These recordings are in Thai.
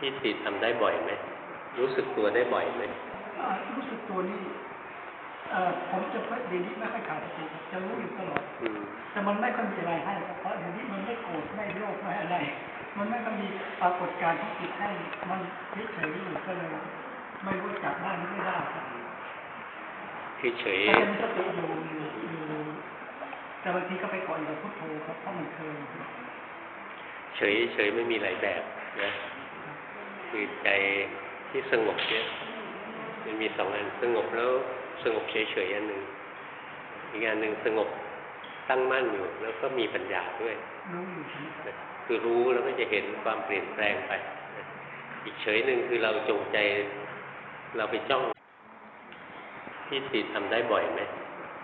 พี่ติทำได้บ่อยไหมรู้สึกตัวได้บ่อยไหมอ่ารู้สึกตัวนี่เอ่อผมจะไม่เดี๋ยวนี้ไม่ค่อยขาดสติจะรู้อยู่ตลอดอืมแต่มันไม่ค่อยมีอะไรให้ครับเพราะเดี๋ยวนี้มันไม่โกรธไม่โลภไม่อะไร มันไม่ค่อยมีปรากฏการณ์ที่จิตให้มันเฉยๆอยู่ก็เลยไม่รู้จับได้หรือไม่ได้ครับคือเฉยแต่ยังมีสติอยู่อยู่อยู่แต่บางทีก็ไปเก่อนกับพุทโธครับเพราะมันเคยเฉยเฉยไม่มีหลายแบบนะ คือใจที่สงบเนี่ยมันมีสองอันสงบแล้วสงบเฉยเฉยๆอันหนึ่งอีกอันหนึ่งสงบตั้งมั่นอยู่ แล้วก็มีปัญญาด้วยคือรู้แล้วก็จะเห็นความเปลี่ยนแปลงไป อีกเฉยหนึ่งคือเราจงใจเราไปจ้องพี่ติดทำได้บ่อยไหม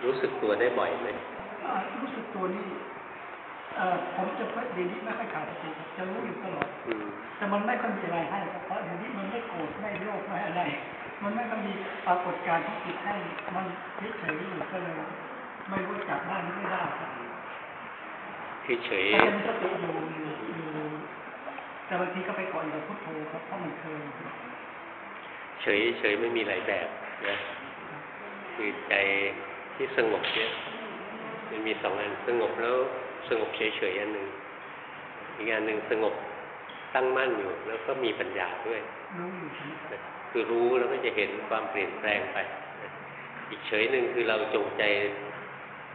รู้สึกตัวได้บ่อยไหมรู้สึกตัวนี่ เอ่อผมจะไม่เดี๋ยวนี้ไม่ค่อยขาดสติจะรู้อยู่ตลอดอืมแต่มันไม่ค่อยมีอะไรให้ครับเพราะเดี๋ยวนี้มันไม่โกรธไม่โลภไม่อะไร มันไม่ค่อยมีปรากฏการณ์ที่จิตให้มันเฉยๆอยู่ก็เลยไม่รู้จับได้หรือไม่ได้ครับคือเฉยแต่ยังมีสติอยู่อยู่อยู่แต่บางทีก็ไปก่อนกับพุทโธครับเพราะมันเคยเฉยเฉยไม่มีหลายแบบนะคือใจที่สงบเนี่ยมันมีสองอันสงบแล้ว สงบเฉยเฉยๆอันหนึ่งอีกอันหนึ่งสงบตั้งมั่นอยู่ แล้วก็มีปัญญาด้วยรู้อยู่ใช่ไหมครับนะคือรู้แล้วก็จะเห็นความเปลี่ยนแปลงไปนะอีกเฉยหนึ่งคือเราจงใจ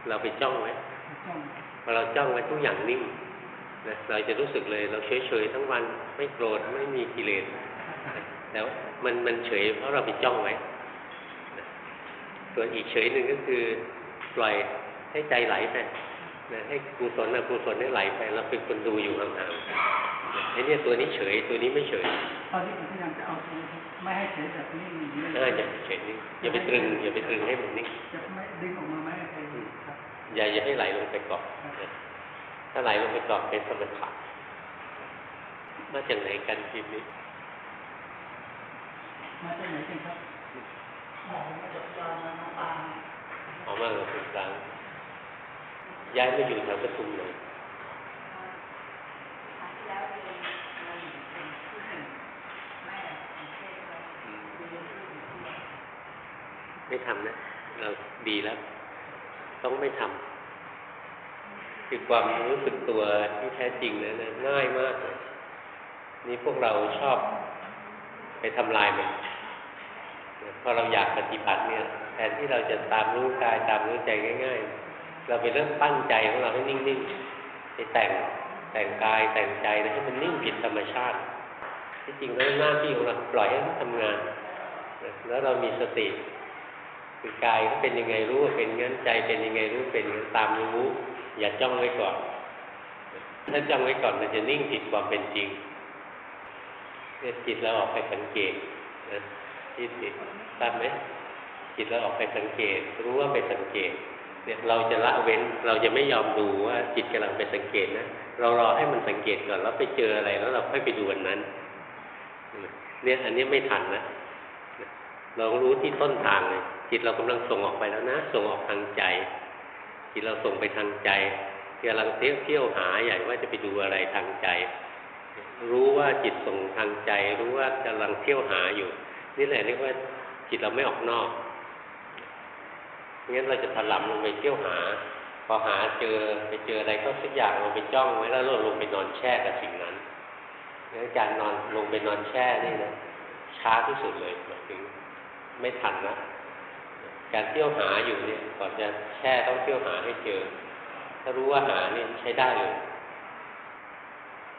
เราไปจ้องไว้จ้องพอเราจ้องไว้ทุกอย่างนิ่งนะเราจะรู้สึกเลยเราเฉยเฉยๆทั้งวันไม่โกรธไม่มีกิเลสนะแล้วมันมันเฉยเพราะเราไปจ้องไว้นะส่วนอีกเฉยหนึ่งก็คือปล่อยให้ใจไหลไป นะให้กุศลนะกุศลให้ไหลไปเราเป็นคนดูอยู่ห่างๆนะไอ้เนี่ยตัวนี้เฉยตัวนี้ไม่เฉยตอนนี้ผมพยายามจะเอาตัวไม่ให้เฉยแบบนี้อย่างนี้เอออย่าไปเฉยนิ่งอย่าไปตรึงอย่าไปตรึงให้มันนิ่งจะไม่ดึงออกมาไม่ให้ใครเห็นครับอย่าอย่าให้ไหลลงไปเกาะนะถ้าไหลลงไปเกาะเป็นสมถะมาจากไหนกันทีนี้มาจากไหนกันครับอ๋อมาจากยานมาปางออกมาเราเป็นกลาง ย้ายมาอยู่แถวปทุมเลยไม่ทำนะ เราดีแล้ว ต้องไม่ทำคือความรู้สึกตัวที่แท้จริงนะนะง่ายมากเลยนี่พวกเราชอบไปทำลายมันพอเราอยากปฏิบัติเนี่ยแทนที่เราจะตามรู้กายตามรู้ใจง่าย ๆ เราไปเริ่มปั้นใจของเราให้นิ่งๆไปแต่งแต่งกายแต่งใจนะให้มันนิ่งผิดธรรมชาติ ที่จริงแล้วหน้าที่ของเราปล่อยให้มันทำงาน แล้วเรามีสติคือกายก็เป็นยังไงรู้ว่าเป็นงั้นใจเป็นยังไงรู้เป็นงั้นตามรู้ อย่าจ้องไว้ก่อน ถ้าจ้องไว้ก่อนมันจะนิ่งผิดความเป็นจริงเนี่ยจิตเราออกไปสังเกตนะที่จิตทราบไหมจิตเราออกไปสังเกต รู้ว่าไปสังเกต เนี่ยเราจะละเว้น เราจะไม่ยอมดูว่าจิตกำลังไปสังเกตนะ เรารอให้มันสังเกตก่อนแล้วไปเจออะไรแล้วเราค่อยไปดูอันนั้น เนี่ยอันนี้ไม่ทันนะ เรารู้ที่ต้นทางเลยจิตเรากำลังส่งออกไปแล้วนะ ส่งออกทางใจจิตเราส่งไปทางใจกำลังเที่ยวเที่ยวหาใหญ่ว่าจะไปดูอะไรทางใจ รู้ว่าจิตส่งทางใจ รู้ว่ากำลังเที่ยวหาอยู่ นี่แหละเรียกว่าจิตเราไม่ออกนอก งั้นเราจะถลำลงไปเที่ยวหา พอหาเจอไปเจออะไรก็สักอย่างเราไปจ้องไว้แล้วลงไปนอนแช่กับสิ่งนั้นงั้นการนอนลงไปนอนแช่นี่นะช้าที่สุดเลยหมายถึงไม่ทันนะการเที่ยวหาอยู่เนี่ยก่อนจะแช่ต้องเที่ยวหาให้เจอ ถ้ารู้ว่าหาเนี่ยใช้ได้เลย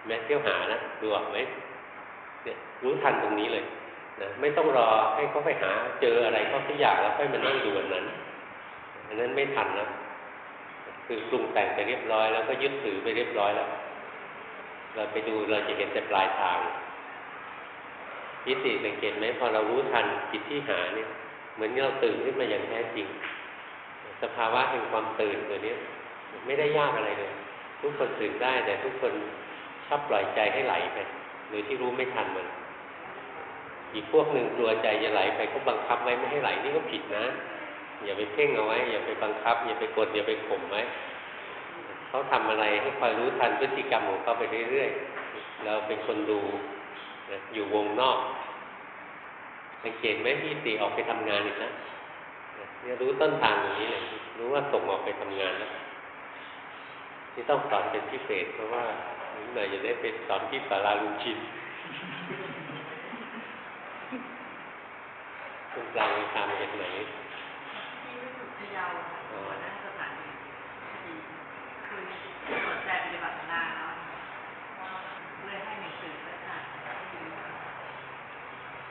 แม้เที่ยวหานะดูออกไหมเนี่ยรู้ทันตรงนี้เลยนะไม่ต้องรอให้เขาไปหาเจออะไรก็ทุกอย่างแล้วค่อยมานั่งดูอันนั้น อันนั้นไม่ทันนะคือปรุงแต่งไปเรียบร้อย แล้วก็ยึดถือไปเรียบร้อยแล้ว เราไปดูเราจะเห็นแต่ปลายทางยิติสังเกตไหมพอเรารู้ทันจิตที่หาเนี่ย เหมือนเราตื่นขึ้นมาอย่างแท้จริง สภาวะแห่งความตื่นตัวนี้ไม่ได้ยากอะไรเลย ทุกคนตื่นได้ แต่ทุกคนชอบปล่อยใจให้ไหลไปโดยที่รู้ไม่ทันมันอีกพวกหนึ่งกลัวใจจะไหลไปก็บังคับไว้ไม่ให้ไหลนี่ก็ผิดนะ อย่าไปเพ่งเอาไว้ อย่าไปบังคับ อย่าไปกด อย่าไปข่มไว้เขาทำอะไรให้คอยรู้ทันพฤติกรรมของเขาไปเรื่อยๆ เราเป็นคนดูอยู่วงนอกสังเกตไหมที่ตีออกไปทำงานอีกนะเนี่ยรู้ต้นทางอย่างนี้เลยรู้ว่าส่งออกไปทำงานแล้วที่ต้องสอนเป็นพิเศษ เพราะว่าหน่อยจะได้เป็นสอนที่สาราลุงชินคุณกลางทำเห็นไหนที่รู้สึกพะ เยาค่ะวันนั้นสถานีคือสนใจปฏิบัติหน้าเนแล้วเลยให้หนังสือแล้วค่ะ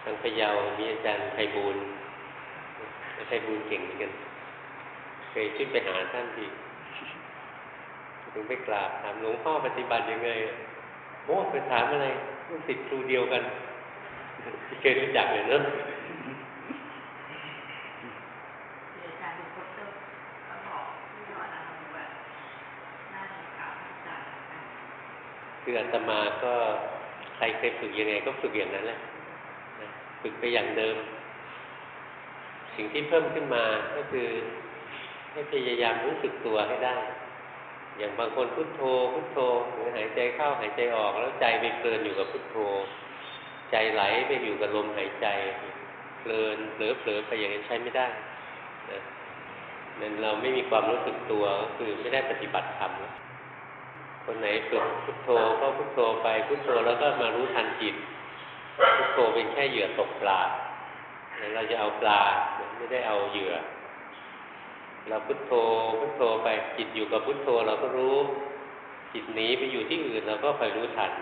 ทางพยาวมีอาจารย์ไพบูลไพบูลเก่งเหมือนกัน เคยขึ้นไปหาท่านทีถึงไปกราบถามหลวงพ่อปฏิบัติยังไงโอ้ไปถามอะไรลูกศิษย์ครูเดียวกันเคยรู้จักเลยเนอะ ที่อาจารย์เป็นคนก็ก็บอกที่ว่าอะไรแบบน่าจะกล่าวอาจารย์กัน คืออาตมาก็ใครเคยฝึกยังไงก็ฝึกอย่างนั้นแหละฝึกไปอย่างเดิม สิ่งที่เพิ่มขึ้นมาก็คือให้พยายามรู้สึกตัวให้ได้ อย่างบางคนพุโทโธพุโทโธหรือหายใจเข้าหายใจออกแล้วใจไปเพลินอยู่กับพุโทโธ ใจไหลไปอยู่กับลมหายใจเพลินเผลอเผลอไปอย่างนั้นใช้ไม่ได้นะนั่นเราไม่มีความรู้สึกตัวก็คือไม่ได้ปฏิบัติธรรมแล้ว คนไหนฝึกพุทโธก็พุทโธไปพุทโธแล้วก็มารู้ทันจิตพุทโธเป็นแค่เหยื่อตกปลาเราจะเอาปลาไม่ได้เอาเหยื่อ เราพุทโธพุทโธไปจิตอยู่กับพุทโธเราก็รู้ จิตหนีไปอยู่ที่อื่นเราก็คอยรู้ทัน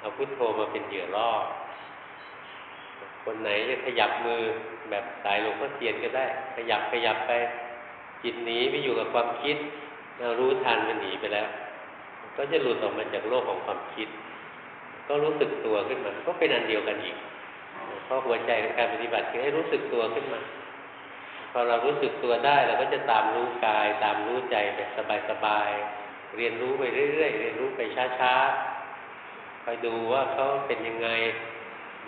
เอาพุทโธมาเป็นเหยื่อล่อคนไหนจะขยับมือแบบสายหลวงพ่อเทียนก็ได้ ขยับขยับไป จิตหนีไปอยู่กับความคิดเรารู้ทันมันหนีไปแล้ว ก็จะหลุดออกมาจากโลกของความคิด ก็รู้สึกตัวขึ้นมา ก็เป็นอันเดียวกันอีกเพราะหัวใจของการปฏิบัติคือให้รู้สึกตัวขึ้นมา พอเรารู้สึกตัวได้เราก็จะตามรู้กาย ตามรู้ใจแบบสบายๆเรียนรู้ไปเรื่อยๆเรียนรู้ไปช้าๆคอยดูว่าเขาเป็นยังไง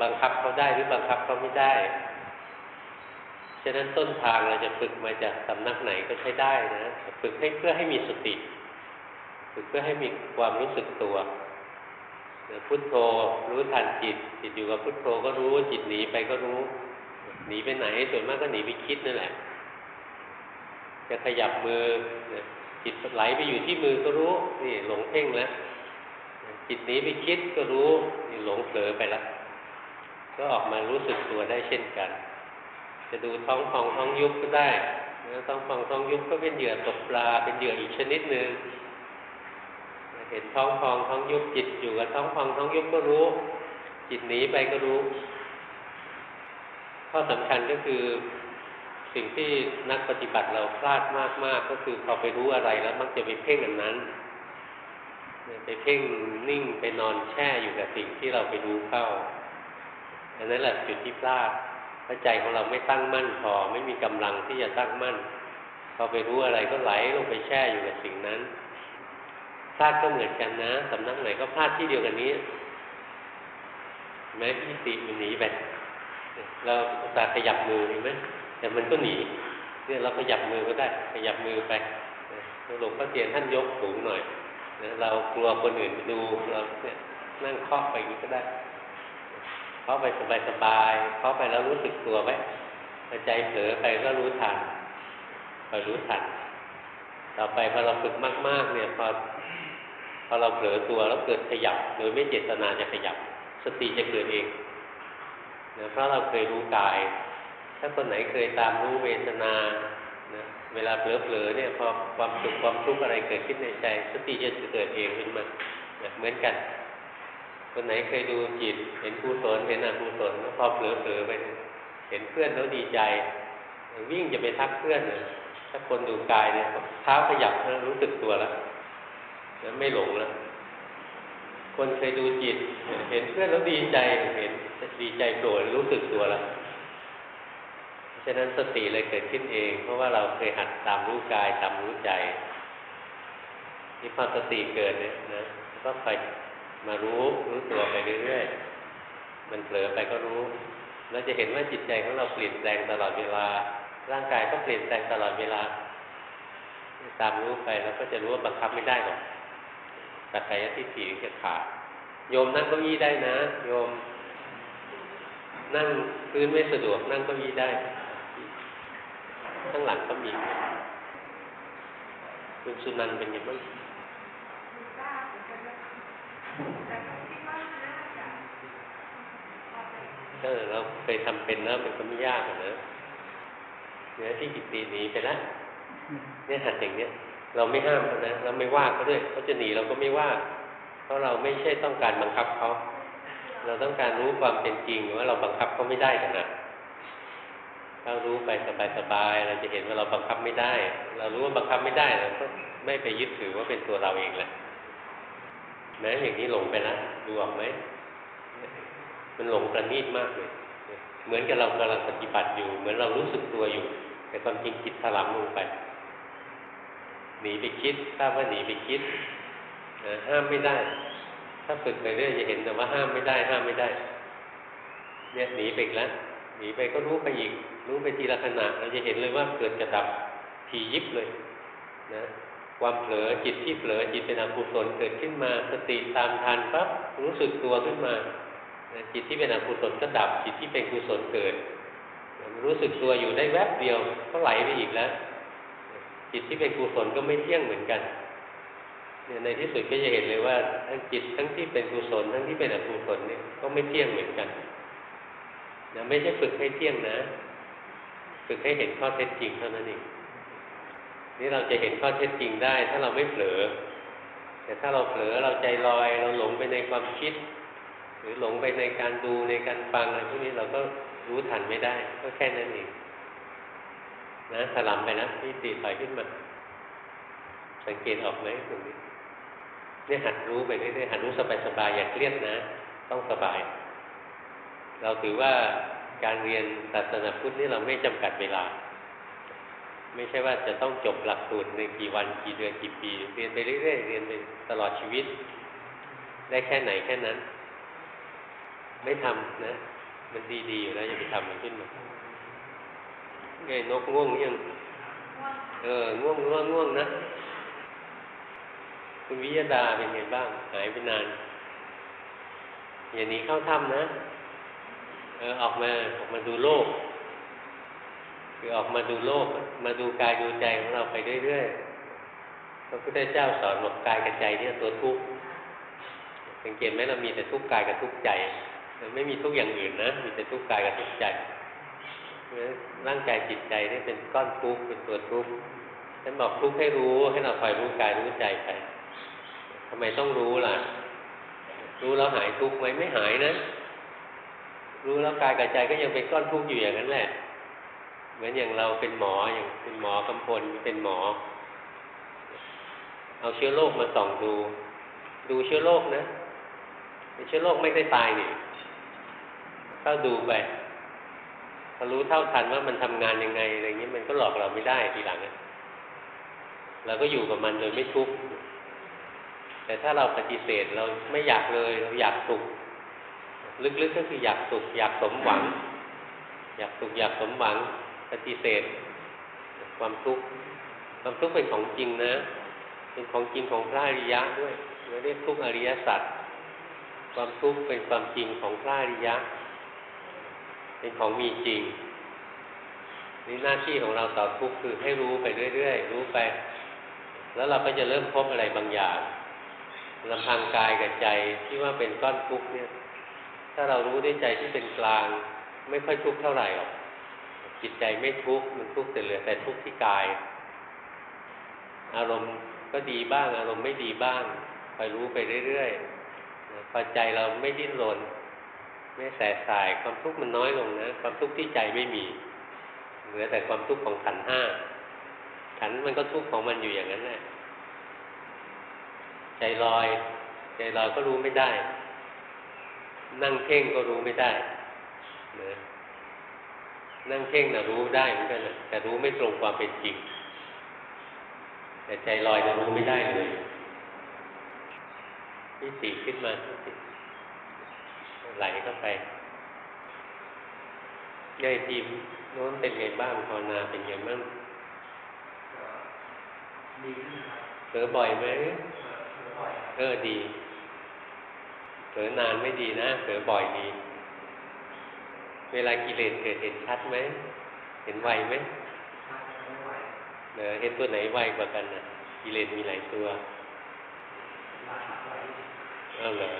บังคับเขาได้หรือบังคับเขาไม่ได้ฉะนั้นต้นทางเราจะฝึกมาจากสำนักไหนก็ใช้ได้นะ ฝึกให้เพื่อให้มีสติ ฝึกเพื่อให้มีความรู้สึกตัวพุทโธรู้ทันจิต จิตอยู่กับพุทโธก็รู้ จิตหนีไปก็รู้ หนีไปไหนส่วนมากก็หนีไปคิดนั่นแหละ จะขยับมือจิตไหลไปอยู่ที่มือก็รู้นี่หลงเพ่งแล้วจิตหนีไปคิดก็รู้นี่หลงเผลอไปแล้วก็ออกมารู้สึกตัวได้เช่นกัน จะดูท้องพองท้องยุบก็ได้ท้องพองท้องยุบก็เป็นเหยื่อตกปลาเป็นเหยื่ออีกชนิดหนึ่ง เห็นท้องพองท้องยุบจิตอยู่กับท้องพองท้องยุบก็รู้ จิตหนีไปก็รู้ ข้อสำคัญก็คือสิ่งที่นักปฏิบัติเราพลาดมากๆก็คือพอไปรู้อะไรแล้วมักจะไปเพ่งอันนั้นไปเพ่งนิ่งไปนอนแช่อยู่กับสิ่งที่เราไปรู้เข้าอันนั้นแหละจุดที่พลาดพระใจของเราไม่ตั้งมั่นพอไม่มีกำลังที่จะตั้งมั่นพอไปรู้อะไรก็ไหลลงไปแช่อยู่กับสิ่งนั้น พลาดก็เหมือนกันนะสำนักไหนก็พลาดที่เดียวกันนี้แม้ที่ติมันหนีไปเราตาขยับมือเห็นไหมแต่มันก็หนีเนี่ยเราขยับมือก็ได้ ขยับมือไปหลวงพ่อเทียนท่านยกสูงหน่อยเรากลัวคนอื่นดูเราเนี่ยนั่งเคาะไปอย่างนี้ก็ได้เคาะไปสบายๆเคาะไปแล้วรู้สึกตัวไว้ใจเผลอไปก็รู้ทันคอยรู้ทันต่อไปพอเราฝึกมาก ๆ เนี่ยพอ พอเราเผลอตัวแล้วเกิดขยับ โดยไม่เจตนาจะขยับ สติจะเกิดเองนะเพราะเราเคยรู้กาย ถ้าคนไหนเคยตามรู้เวทนานะเวลาเผลอๆเนี่ยพอความสุขความทุกข์อะไรเกิดขึ้นในใจ สติจะเกิดเองขึ้นมานะเหมือนกัน คนไหนเคยดูจิต เห็นกุศลเห็นอกุศลแล้วพอเผลอๆไปเห็นเพื่อนแล้วดีใจ วิ่งจะไปทักเพื่อนเลยถ้าคนดูกายเนี่ยเท้าขยับแล้วรู้สึกตัวแล้ว แล้วไม่หลงแล้วคนเคยดูจิต เห็นเพื่อนแล้วดีใจเห็นดีใจโกรธรู้สึกตัวแล้วฉะนั้นสติเลยเกิดขึ้นเอง เพราะว่าเราเคยหัดตามรู้กายตามรู้ใจนี่พอสติเกิดเนี่ยนะก็คอยมารู้รู้ตัวไปเรื่อยๆมันเผลอไปก็รู้เราจะเห็นว่าจิตใจของเราเปลี่ยนแปลงตลอดเวลา ร่างกายก็เปลี่ยนแปลงตลอดเวลา ตามรู้ไปแล้วก็จะรู้ว่าบังคับไม่ได้หรอก สักกายทิฏฐิจะขาดโยมนั่งเก้าอี้ได้นะ โยม นั่งพื้นไม่สะดวกนั่งเก้าอี้ได้ข้างหลังก็มีคุณสุนันเป็นยังไงบ้างเออเราเคยทำเป็นแล้วมันก็ไม่ยากอะนะเนี่ยที่กิตติหนีไปแล้วเนี่ยหัดอย่างเนี้ย เราไม่ห้ามเขานะเราไม่ว่าเขาด้วยเขาจะหนีเราก็ไม่ว่า เพราะเราไม่ใช่ต้องการบังคับเขาเราต้องการรู้ความเป็นจริงว่าเราบังคับเขาไม่ได้กันนะเรารู้ไปสบายๆเราจะเห็นว่าเราบังคับไม่ได้ เรารู้ว่าบังคับไม่ได้เราก็ไม่ไปยึดถือว่าเป็นตัวเราเองแหละแม้อย่างนี้หลงไปแล้วดูออกไหมมันหลงประณีตมากเลย เหมือนกับเรากำลังปฏิบัติอยู่ เหมือนเรารู้สึกตัวอยู่ แต่ความจริงจิตถลำลงไป หนีไปคิดทราบว่าหนีไปคิดห้ามไม่ได้ ถ้าฝึกไปเรื่อยจะเห็นแต่ว่าห้ามไม่ได้ห้ามไม่ได้ เนี่ยหนีไปอีกแล้วหนีไปก็รู้ไปอีก รู้ไปทีละขณะเราจะเห็นเลยว่าเกิดกระดับทียิบเลยนะความเผลอจิตที่เผลอจิตเป็นอกุศลเกิดขึ้นมาสติตามทันปั๊บรู้สึกตัวขึ้นมาจิตที่เป็นอกุศลก็ดับจิตที่เป็นกุศลเกิด รู้สึกตัวอยู่ได้แวบเดียวก็ไหลไปอีกแล้ว จิตที่เป็นกุศลก็ไม่เที่ยงเหมือนกันเนี่ยในที่สุดก็จะเห็นเลยว่าทั้งจิตทั้งที่เป็นกุศลทั้งที่เป็นอกุศลเนี่ยก็ไม่เที่ยงเหมือนกันนะไม่ใช่ฝึกให้เที่ยงนะ ฝึกให้เห็นข้อเท็จจริงเท่านั้นเองนี่เราจะเห็นข้อเท็จจริงได้ ถ้าเราไม่เผลอ แต่ถ้าเราเผลอเราใจลอย เราหลงไปในความคิด หรือหลงไปในการดูในการฟังอะไรพวกนี้เราก็รู้ทันไม่ได้ ก็แค่นั้นเอง นะสลับไปนะพี่ตีถอยขึ้นมา สังเกตออกไหมตรงนี้เนี่ยหัดรู้ไปเรื่อยๆหัดรู้สบายๆอย่าเครียดนะ ต้องสบาย เราถือว่าการเรียนศาสนาพุทธนี่เราไม่จำกัดเวลา ไม่ใช่ว่าจะต้องจบหลักสูตรในกี่วันกี่เดือนกี่ปี เรียนไปเรื่อยๆเรียนไปตลอดชีวิต ได้แค่ไหนแค่นั้น ไม่ทำนะ มันดีๆอยู่แล้วอย่าไปทำมันขึ้นมา ไงนกง่วงยังเออง่วงง่วงง่วงนะคุณวิยดาเป็นไงบ้าง หายไปนาน อย่าหนีเข้าถ้ำนะ เออออกมาออกมาดูโลก คือออกมาดูโลก มาดูกายดูใจของเราไปเรื่อยๆพระพุทธเจ้าสอนบอกกายกับใจเนี่ยตัวทุกข์สังเกตไหมเรามีแต่ทุกข์กายกับทุกข์ใจไม่มีทุกข์อย่างอื่นนะมีแต่ทุกข์กายกับทุกข์ใจ ร่างกายจิตใจนี่เป็นก้อนทุกข์เป็นตัวทุกข์ฉันบอกทุกข์ให้รู้ ให้เราคอยรู้กายรู้ใจไปทำไมต้องรู้ล่ะ รู้แล้วหายทุกข์ไหมไม่หายนะ รู้แล้วกายกับใจก็ยังเป็นก้อนทุกข์อยู่อย่างนั้นแหละ เหมือนอย่างเราเป็นหมออย่างเป็นหมอกำพลเป็นหมอ เอาเชื้อโรคมาส่องดู ดูเชื้อโรคนะเชื้อโรคไม่ได้ตายนี่ก็ดูไป พอรู้เท่าทันว่ามันทำงานยังไงอะไรเงี้ยมันก็หลอกเราไม่ได้ทีหลังเราก็อยู่กับมันโดยไม่ทุกข์แต่ถ้าเราปฏิเสธเราไม่อยากเลยเราอยากสุขลึกๆก็คืออยากสุขอยากสมหวัง อยากสุขอยากสมหวัง ปฏิเสธ ความทุกข์ความทุกข์เป็นของจริงนะ เป็นของจริงของพระอริยะด้วยเราเรียกทุกข์อริยสัจความทุกข์เป็นความจริงของพระอริยะ เป็นของมีจริง นี่หน้าที่ของเราต่อทุกข์คือให้รู้ไปเรื่อยๆ รู้ไป แล้วเราก็จะเริ่มพบอะไรบางอย่างลำพังกายกับใจที่ว่าเป็นก้อนทุกข์เนี่ย ถ้าเรารู้ด้วยใจที่เป็นกลาง ไม่ค่อยทุกข์เท่าไหร่หรอกจิตใจไม่ทุกข์มันทุกข์แต่เหลือแต่ทุกข์ที่กาย อารมณ์ก็ดีบ้าง อารมณ์ไม่ดีบ้างคอยรู้ไปเรื่อยๆพอใจเราไม่ดิ้นรน ไม่แสบสายความทุกข์มันน้อยลงนะความทุกข์ที่ใจไม่มี เหลือแต่ความทุกข์ของขันห้าขันมันก็ทุกข์ของมันอยู่อย่างนั้นแหละใจลอย ใจลอยก็รู้ไม่ได้ นั่งเพ่งก็รู้ไม่ได้นะนั่งเพ่งนะรู้ได้เหมือนกันนะแต่รู้ไม่ตรงความเป็นจริง แต่ใจลอยจะรู้ไม่ได้เลยที่สี่ขึ้นมาที่สี่ ไหลเข้าไปยายทีมโน้นเป็นไงบ้างภาวนาเป็นไงบ้างดีขึ้นครับเผลอบ่อยไหมบ่อยเออดีกผลอนานไม่ดีนะเผลอบ่อยดี เวลากิเลสเกิดเห็นชัดไหม เห็นไวไหมเนอเห็นตัวไหนไวกว่ากันนะกิเลสมีหลายตัวเอาเหรอ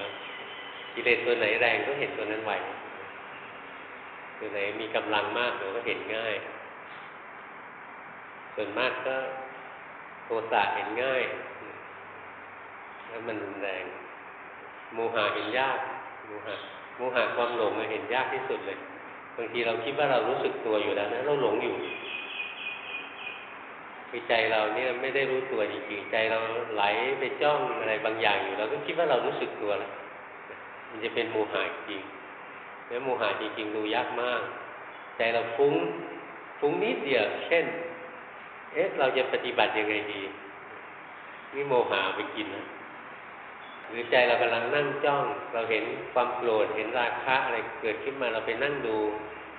กิเลสตัวไหนแรงก็เห็นตัวนั้นไวตัวไหนมีกำลังมากเราก็เห็นง่าย ส่วนมากก็โทสะเห็นง่าย แล้วมันรุนแรง โมหะเห็นยาก โมหะ โมหะความหลงเห็นยากที่สุดเลย บางทีเราคิดว่าเรารู้สึกตัวอยู่แล้วนะเราหลงอยู่คือใจเราเนี่ยไม่ได้รู้ตัวจริงๆ ใจเราไหลไปจ้องอะไรบางอย่างอยู่เราก็คิดว่าเรารู้สึกตัวแล้ว มันจะเป็นโมหะจริงแล้วโมหะจริงๆดูยากมากใจเราฟุ้งฟุ้งนิดเดียวเช่น เอ๊ะเราจะปฏิบัติยังไงดีนี่โมหะไปกินนะหรือใจเรากำลังนั่งจ้อง เราเห็นความโกรธเห็นราคะอะไรเกิดขึ้นมาเราไปนั่งดู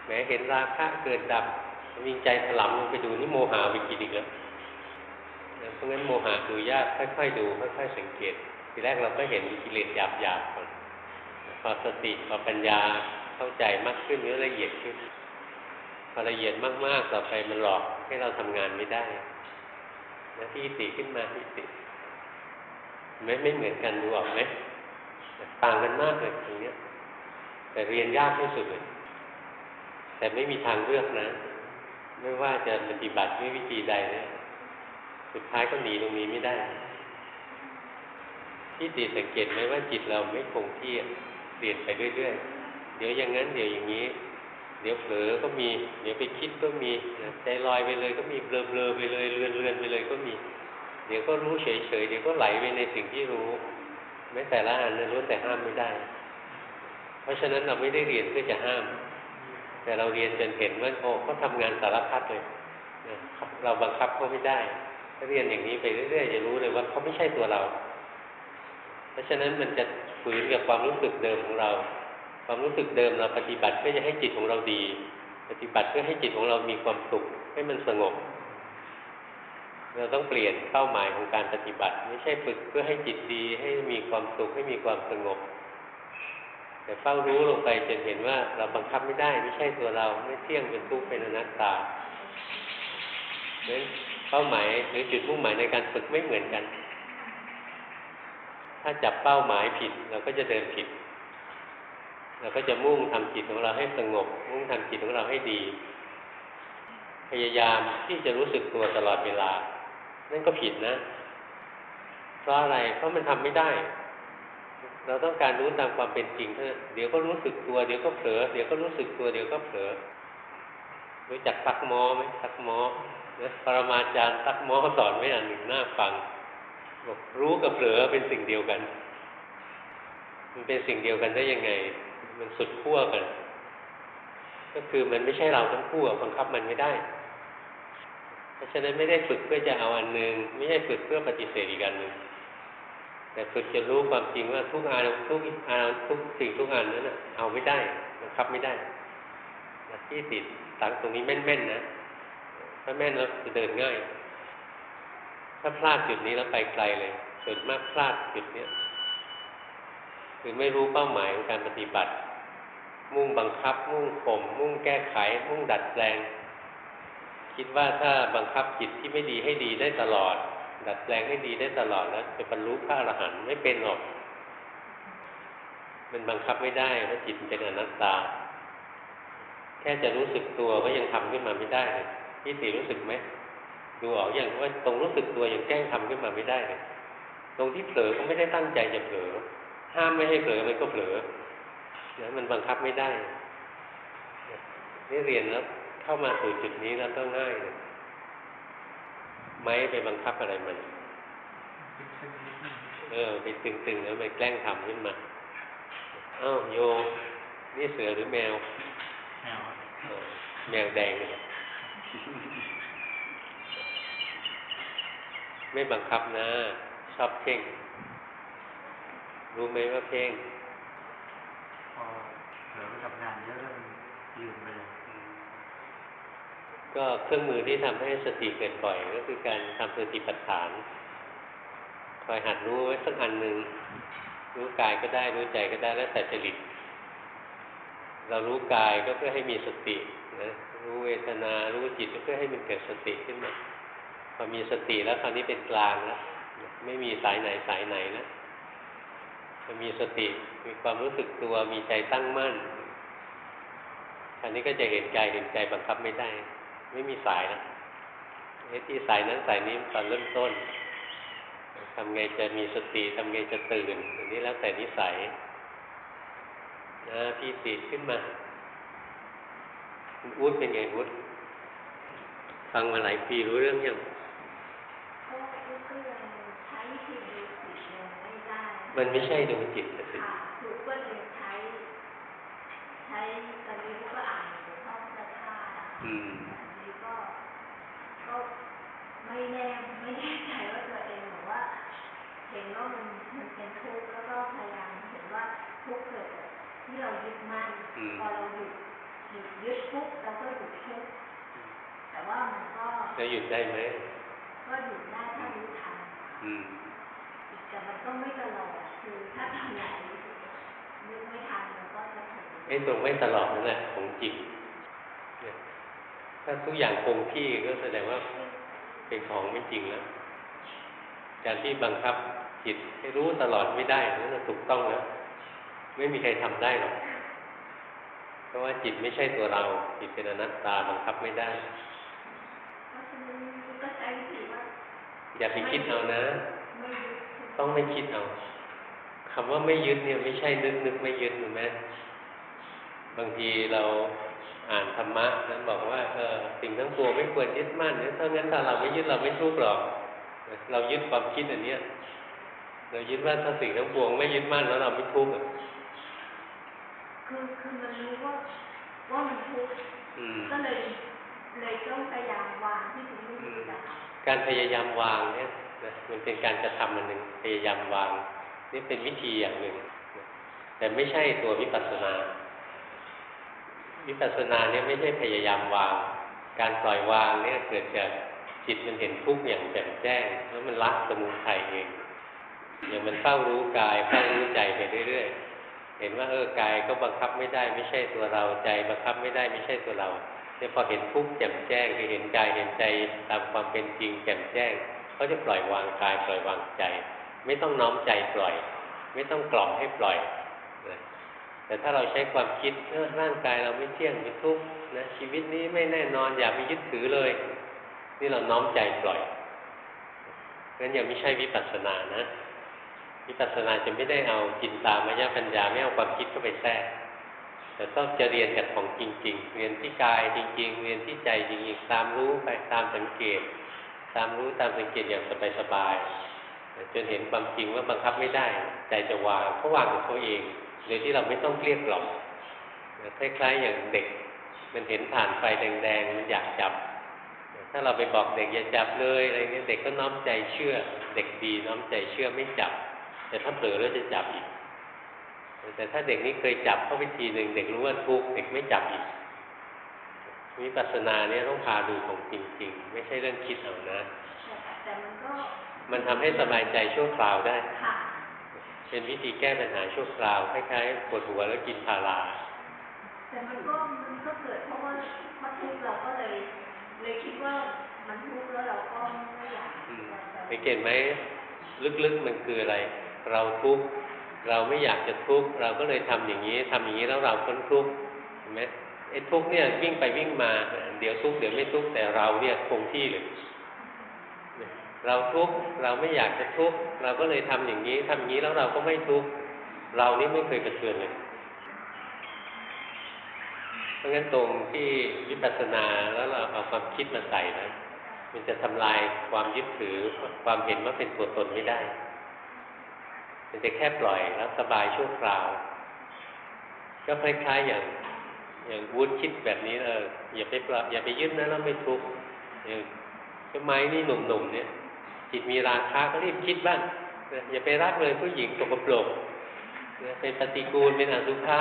แม้เห็นราคะเกิดดับมีใจถลำลงไปดูนี่โมหะไปกินอีกแล้วเพราะงั้นโมหะดูยากค่อยๆดูค่อยๆสังเกตทีแรกเราก็เห็นกิเลสหยาบๆก่อน พอสติพอปัญญาเข้าใจมากขึ้นเนื้อละเอียดขึ้นพอละเอียดมากๆต่อไปมันหลอกให้เราทำงานไม่ได้นะที่ติขึ้นมาที่ติไม่ไม่เหมือนกันดูออกไหมต่างกันมากเลยตรงเนี้ย แต่เรียนยากที่สุดเลยแต่ไม่มีทางเลือกนะ ไม่ว่าจะปฏิบัติด้วยวิธีใดเนี่ยสุดท้ายก็หนีตรงนี้ไม่ได้ ที่ติสังเกตไหมว่าจิตเราไม่คงที่ เปลี่ยนไปเรื่อยๆ เดี๋ยวอย่างนั้นเดี๋ยวอย่างนี้ เดี๋ยวเผลอก็มี เดี๋ยวไปคิดก็มีใจลอยไปเลยก็มีเบลอๆไปเลยเลือนๆไปเลยก็มี เดี๋ยวก็รู้เฉยๆเดี๋ยวก็ไหลไปในสิ่งที่รู้แม้แต่ละอันรู้แต่ห้ามไม่ได้ เพราะฉะนั้นเราไม่ได้เรียนเพื่อจะห้าม แต่เราเรียนจนเห็นว่าโอ้เขาทำงานสารพัดเลยเราบังคับเขาไม่ได้ถ้าเรียนอย่างนี้ไปเรื่อยๆจะรู้เลยว่าเขาไม่ใช่ตัวเรา เพราะฉะนั้นมันจะ ฝืนกับความรู้สึกเดิมของเรา ความรู้สึกเดิมเราปฏิบัติเพื่อจะให้จิตของเราดี ปฏิบัติเพื่อให้จิตของเรามีความสุขให้มันสงบ เราต้องเปลี่ยนเป้าหมายของการปฏิบัติ ไม่ใช่ฝึกเพื่อให้จิตดี ให้มีความสุขให้มีความสงบ แต่เฝ้ารู้ลงไปจนเห็นว่าเราบังคับไม่ได้ ไม่ใช่ตัวเราไม่เที่ยงเป็นทุกข์เป็นอนัตตาเพราะฉะนั้นเป้าหมายหรือจุดมุ่งหมายในการฝึกไม่เหมือนกัน ถ้าจับเป้าหมายผิดเราก็จะเดินผิด เราก็จะมุ่งทำจิตของเราให้สงบ มุ่งทำจิตของเราให้ดี พยายามที่จะรู้สึกตัวตลอดเวลา นั่นก็ผิดนะ เพราะอะไร เพราะมันทำไม่ได้ เราต้องการรู้ตามความเป็นจริงเท่านั้นเดี๋ยวก็รู้สึกตัว เดี๋ยวก็เผลอ เดี๋ยวก็รู้สึกตัว เดี๋ยวก็เผลอ รู้จักซักมอไหมซักมอนะปรมาจารย์ซักมอสอนไว้อันหนึ่งน่าฟัง บอกรู้กับเผลอเป็นสิ่งเดียวกัน มันเป็นสิ่งเดียวกันได้ยังไง มันสุดขั้วกัน ก็คือมันไม่ใช่เราทั้งคู่บังคับมันไม่ได้ เพราะฉะนั้นไม่ได้ฝึกเพื่อจะเอาอันหนึ่งไม่ใช่ฝึกเพื่อปฏิเสธอีกอันหนึ่งแต่ฝึกจะรู้ความจริงว่าทุกอารมณ์ทุกอารมณ์ทุกสิ่งทุกอันนั้นเอาไม่ได้บังคับไม่ได้ที่ติดตังตรงนี้แม่นๆนะถ้าแม่นแล้วจะเดินง่าย ถ้าพลาดจุดนี้แล้วไปไกลเลยส่วนมากพลาดจุดเนี้ยคือไม่รู้เป้าหมายของการปฏิบัติ มุ่งบังคับ มุ่งข่มมุ่งแก้ไข มุ่งดัดแปลง คิดว่าถ้าบังคับจิตที่ไม่ดีให้ดีได้ตลอด ดัดแปลงให้ดีได้ตลอดแล้วจะบรรลุพระอรหันต์ไม่เป็นหรอก มันบังคับไม่ได้เพราะจิตเป็นอนัตตา แค่จะรู้สึกตัวก็ยังทำขึ้นมาไม่ได้เลยพี่ตีรู้สึกไหม ดูออกอย่างว่าตรงรู้สึกตัวยังแกล้งทำขึ้นมาไม่ได้เลยตรงที่เผลอก็ไม่ได้ตั้งใจจะเผลอห้ามไม่ให้เผลอมันก็เผลอนะมันบังคับไม่ได้นี่เรียนแล้วเข้ามาสู่จุดนี้แล้วก็ง่ายเลยไม่ไปบังคับอะไรมันเออไปตึงๆแล้วไปแกล้งทำขึ้นมาอ้าวโยนี่เสือหรือแมว แมวเออแมวแดงเลย ไม่บังคับนะ ชอบเพ่ง รู้ไหมว่าเพ่งพอเผลอไปทำงานเยอะแล้วมันลืมไปเลยก็เครื่องมือที่ทำให้สติเกิดบ่อยก็คือการทำสติปัฏฐาน คอยหัดรู้ไว้สักอันหนึ่งรู้กายก็ได้รู้ใจก็ได้แล้วแต่จริตเรารู้กายก็เพื่อให้มีสตินะรู้เวทนารู้จิตก็เพื่อให้มันเกิดสติขึ้นมา พอมีสติแล้วคราวนี้เป็นกลางแล้วไม่มีสายไหนสายไหนแล้วพอมีสติมีความรู้สึกตัวมีใจตั้งมั่นคราวนี้ก็จะเห็นกายเห็นใจบังคับไม่ได้ ไม่มีสายแล้วไอ้ที่สายนั้นสายนี้ตอนเริ่มต้นทำไงจะมีสติทำไงจะตื่นอันนี้แล้วแต่นิสัยนะพี่ติดขึ้นมาคุณอู๊ดเป็นไงอู๊ดฟังมาหลายปีรู้เรื่องยัง ก็ก็ยังใช้วิธีดูจิตยังไม่ได้ มันไม่ใช่ดวงจิตนะสิค่ะคือก็ยังใช้ ใช้ตอนนี้ก็อ่านหลวงพ่อพระธาตุอะอืมอันนี้ก็ ก็ไม่แน่ไม่แน่ใจว่าตัวเองหรือว่า เห็นว่ามันมันเป็นทุกข์แล้วก็พยายามเห็นว่าทุกข์เกิดจากที่เรายึดมั่นอืมพอเราหยุดหยุดยึดทุกข์เราก็หยุดทุกข์แต่ว่ามันก็แล้วหยุดได้ไหมก็หยุดได้ถ้ารู้ทันอืมแต่มันก็ไม่ตลอดอะ คือถ้าทำไหนนึกไม่ทันมันก็จะถึงไอ้ตรงไม่ตลอดนั่นแหละของจริงเนี่ยถ้าทุกอย่างคงที่ก็แสดงว่าเป็นของไม่จริงแล้วการที่บังคับจิตให้รู้ตลอดไม่ได้นั่นนะถูกต้องแล้วไม่มีใครทำได้หรอกเพราะว่าจิตไม่ใช่ตัวเรา จิตเป็นอนัตตาบังคับไม่ได้เพราะฉะนั้นก็ใช้วิธีว่าอย่าไปคิดเอานะไม่ยึดต้องไม่คิดเอา คำว่าไม่ยึดเนี่ยไม่ใช่นึกนึกไม่ยึดถูกไหมบางทีเราอ่านธรรมะนั้นบอกว่าเออสิ่งทั้งปวงไม่ควรยึดมั่นเนี่ยถ้างั้นถ้าเราไม่ยึดเราไม่ทุกข์หรอกเรายึดความคิดอันเนี้ยเรายึดว่าถ้าสิ่งทั้งปวงไม่ยึดมั่นแล้วเราไม่ทุกข์อะคือคือมันรู้ว่าว่ามันทุกข์อืมก็เลยเลยต้องพยายามวางที่ถึงไม่ยึดอะค่ะการพยายามวางเนี่ยนะมันเป็นการกระทำอันหนึ่งพยายามวาง นี่เป็นวิธีอย่างหนึ่ง แต่ไม่ใช่ตัววิปัสสนา วิปัสสนาเนี่ยไม่ใช่พยายามวาง การปล่อยวางเนี่ยเกิดจากจิตมันเห็นทุกข์อย่างแจ่มแจ้ง แล้วมันละสมุทัยเอง อย่างมันเฝ้ารู้กายเฝ้ารู้ใจไปเรื่อยๆ เห็นว่าเออกายก็บังคับไม่ได้ไม่ใช่ตัวเราใจบังคับไม่ได้ไม่ใช่ตัวเราเนี่ยพอเห็นทุกข์แจ่มแจ้งคือเห็นกายเห็นใจตามความเป็นจริงแจ่มแจ้งเขาจะปล่อยวางกายปล่อยวางใจ ไม่ต้องน้อมใจปล่อย ไม่ต้องกล่อมให้ปล่อยนะแต่ถ้าเราใช้ความคิดเออร่างกายเราไม่เที่ยงเป็นทุกข์นะชีวิตนี้ไม่แน่นอนอย่าไปยึดถือเลย นี่เราน้อมใจปล่อยงั้นยังไม่ใช่วิปัสสนานะวิปัสสนาจะไม่ได้เอาจินตามายปัญญาไม่เอาความคิดเข้าไปแทรกแต่ต้องจะเรียนจากของจริง ๆ เรียนที่กายจริง ๆ เรียนที่ใจจริงๆตามรู้ไปตามสังเกต ตามรู้ตามสังเกตอย่างสบายๆ จนเห็นความจริงว่าบังคับไม่ได้ ใจจะวางเขาวางของเขาเองโดยที่เราไม่ต้องเกลี้ยกล่อมคล้ายๆ อย่างเด็ก มันเห็นผ่านไฟแดงๆมันอยากจับ ถ้าเราไปบอกเด็กอย่าจับเลยอะไรเงี้ยเด็กก็น้อมใจเชื่อ เด็กดีน้อมใจเชื่อไม่จับ แต่ถ้าเผลอแล้วจะจับอีก แต่ถ้าเด็กนี้เคยจับเข้าไปทีหนึ่งเด็กรู้ว่าทุกเด็กไม่จับอีกวิปัสสนาเนี่ยต้องพาดูของจริง ๆ ไม่ใช่เรื่องคิดเอานะแต่มันก็ มันทำให้สบายใจชั่วคราวได้ค่ะเป็นวิธีแก้ปัญหาชั่วคราวคล้ายๆปวดหัวแล้วกินพาราแต่มันก็มันก็เกิดเพราะว่าเพราะทุกข์เราก็เลย เลยคิดว่ามันทุกข์แล้วเราก็ไม่อยากอืมจะสังเกตไหมลึกๆมันคืออะไร เราทุกข์เราไม่อยากจะทุกข์เราก็เลยทำอย่างนี้ทำอย่างนี้แล้วเราพ้นทุกข์เห็นไหมไอ้ทุกข์เนี่ยวิ่งไปวิ่งมา เดี๋ยวทุกข์เดี๋ยวไม่ทุกข์แต่เราเนี่ยคงที่เลย เราทุกข์เราไม่อยากจะทุกข์เราก็เลยทำอย่างนี้ทำอย่างนี้แล้วเราก็ไม่ทุกข์เรานี่ไม่เคยกระเทือนเลยเพราะงั้นตรงที่วิปัสสนาแล้วเราเอาความคิดมาใส่นะมันจะทำลายความยึดถือความเห็นว่าเป็นตัวตนไม่ได้ มันจะแค่ปล่อยแล้วสบายชั่วคราว ก็คล้ายๆอย่าง อย่างวุฒิคิดแบบนี้เอออย่าไปปล่อยอย่าไปยึดนะแล้วไม่ทุกข์อย่างไม้นี่หนุ่มๆเนี่ย จิตมีราคาก็รีบคิดบ้างอย่าไปรักเลยผู้หญิงตกปรกนะเป็นปฏิกูลเป็นอสุภะ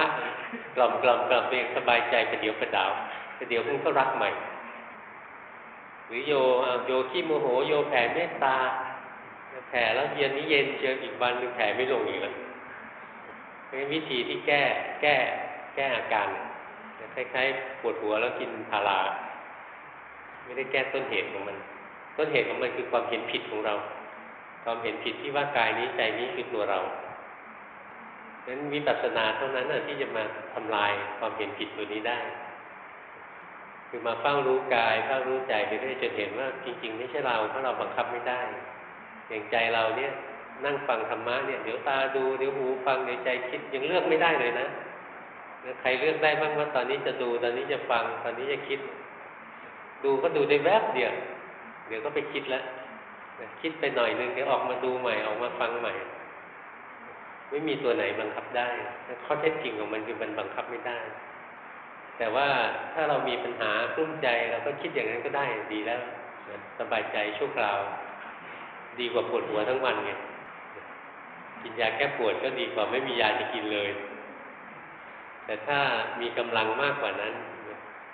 กล่อมกล่อมกล่อมเองสบายใจประเดี๋ยวประดาวประเดี๋ยวมันก็รักใหม่ หรือโยอะโยขี้โมโหโยแผ่เมตตาแผ่แล้วเย็นนี้เย็นเจออีกวันหนึ่งแผ่ไม่ลงอีกแล้วเป็นวิธีที่แก้แก้แก้อาการคล้ายๆปวดหัวแล้วกินพาราไม่ได้แก้ต้นเหตุของมัน ต้นเหตุของมันคือความเห็นผิดของเรา ความเห็นผิดที่ว่ากายนี้ใจนี้คือตัวเราดังนั้นวิปัสสนาเท่านั้นที่จะมาทำลายความเห็นผิดตัวนี้ได้ คือมาเฝ้ารู้กายเฝ้ารู้ใจไปเรื่อยจนเห็นว่าจริง ๆ ไม่ใช่เราเพราะเราบังคับไม่ได้ อย่างใจเราเนี่ยนั่งฟังธรรมะเนี่ยเดี๋ยวตาดูเดี๋ยวหูฟังเดี๋ยวใจคิดยังเลือกไม่ได้เลยนะใครเลือกได้บ้างว่าตอนนี้จะดู ตอนนี้จะฟัง ตอนนี้จะคิด ดูก็ดูได้แวบเดียว เดี๋ยวก็ไปคิดแล้วคิดไปหน่อยนึงเดี๋ยวออกมาดูใหม่ออกมาฟังใหม่ ไม่มีตัวไหนบังคับได้ข้อเท็จจริงของมันคือมันบังคับไม่ได้ แต่ว่าถ้าเรามีปัญหากลุ้มใจเราก็คิดอย่างนั้นก็ได้ดีแล้วสบายใจชั่วคราว ดีกว่าปวดหัวทั้งวันไงกินยาแก้ปวดก็ดีกว่าไม่มียาจะกินเลย แต่ถ้ามีกำลังมากกว่านั้น